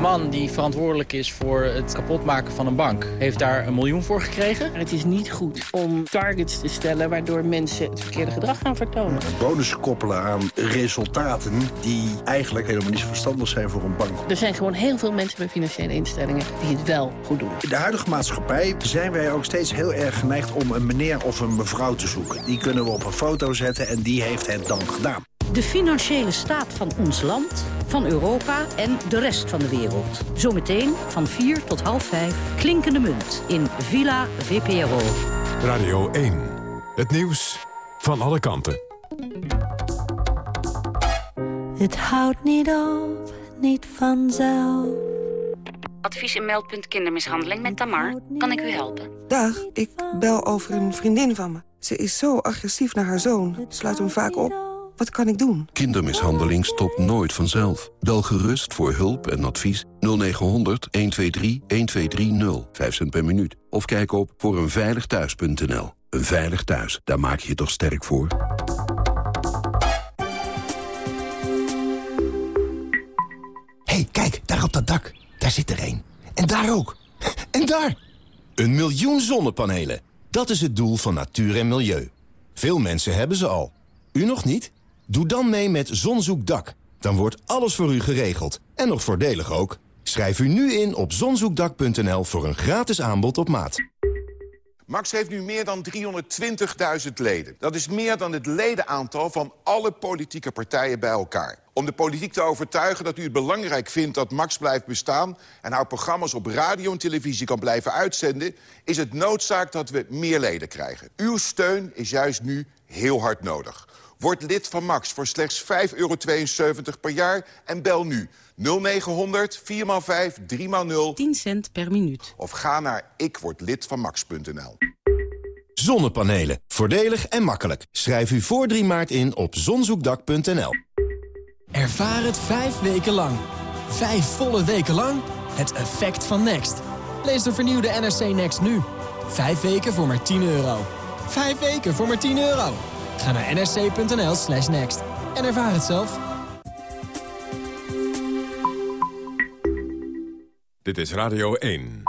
De man die verantwoordelijk is voor het kapotmaken van een bank... heeft daar een miljoen voor gekregen. Het is niet goed om targets te stellen waardoor mensen het verkeerde gedrag gaan vertonen. Bonus koppelen aan resultaten die eigenlijk helemaal niet zo verstandig zijn voor een bank. Er zijn gewoon heel veel mensen bij financiële instellingen die het wel goed doen. In de huidige maatschappij zijn wij ook steeds heel erg geneigd om een meneer of een mevrouw te zoeken. Die kunnen we op een foto zetten en die heeft het dan gedaan. De financiële staat van ons land, van Europa en de rest van de wereld. Zometeen van 4 tot half 5 klinkende munt in Villa VPRO. Radio 1. Het nieuws van alle kanten. Het houdt niet op, niet vanzelf. Advies en meldpunt kindermishandeling met Tamar. Kan ik u helpen? Dag, ik bel over een vriendin van me. Ze is zo agressief naar haar zoon. Sluit hem vaak op. Wat kan ik doen? Kindermishandeling stopt nooit vanzelf. Bel gerust voor hulp en advies 0900 123 1230. 5 cent per minuut. Of kijk op voor eenveiligthuis.nl. Een veilig thuis, daar maak je je toch sterk voor? hey, kijk, daar op dat dak. Daar zit er één. En daar ook. En daar! Een miljoen zonnepanelen. Dat is het doel van natuur en milieu. Veel mensen hebben ze al. U nog niet? Doe dan mee met Zonzoekdak. Dan wordt alles voor u geregeld. En nog voordelig ook. Schrijf u nu in op zonzoekdak.nl voor een gratis aanbod op maat. Max heeft nu meer dan 320.000 leden. Dat is meer dan het ledenaantal van alle politieke partijen bij elkaar. Om de politiek te overtuigen dat u het belangrijk vindt dat Max blijft bestaan... en haar programma's op radio en televisie kan blijven uitzenden... is het noodzaak dat we meer leden krijgen. Uw steun is juist nu heel hard nodig. Word lid van Max voor slechts 5,72 euro per jaar en bel nu 0900 4x5 3x0 10 cent per minuut. of ga naar ikwordlidvanmax.nl. Zonnepanelen. Voordelig en makkelijk. Schrijf u voor 3 maart in op zonzoekdak.nl. Ervaar het vijf weken lang. Vijf volle weken lang. Het effect van Next. Lees de vernieuwde NRC Next nu. Vijf weken voor maar 10 euro. Vijf weken voor maar 10 euro. Ga naar nrc.nl slash next. En ervaar het zelf. Dit is Radio 1.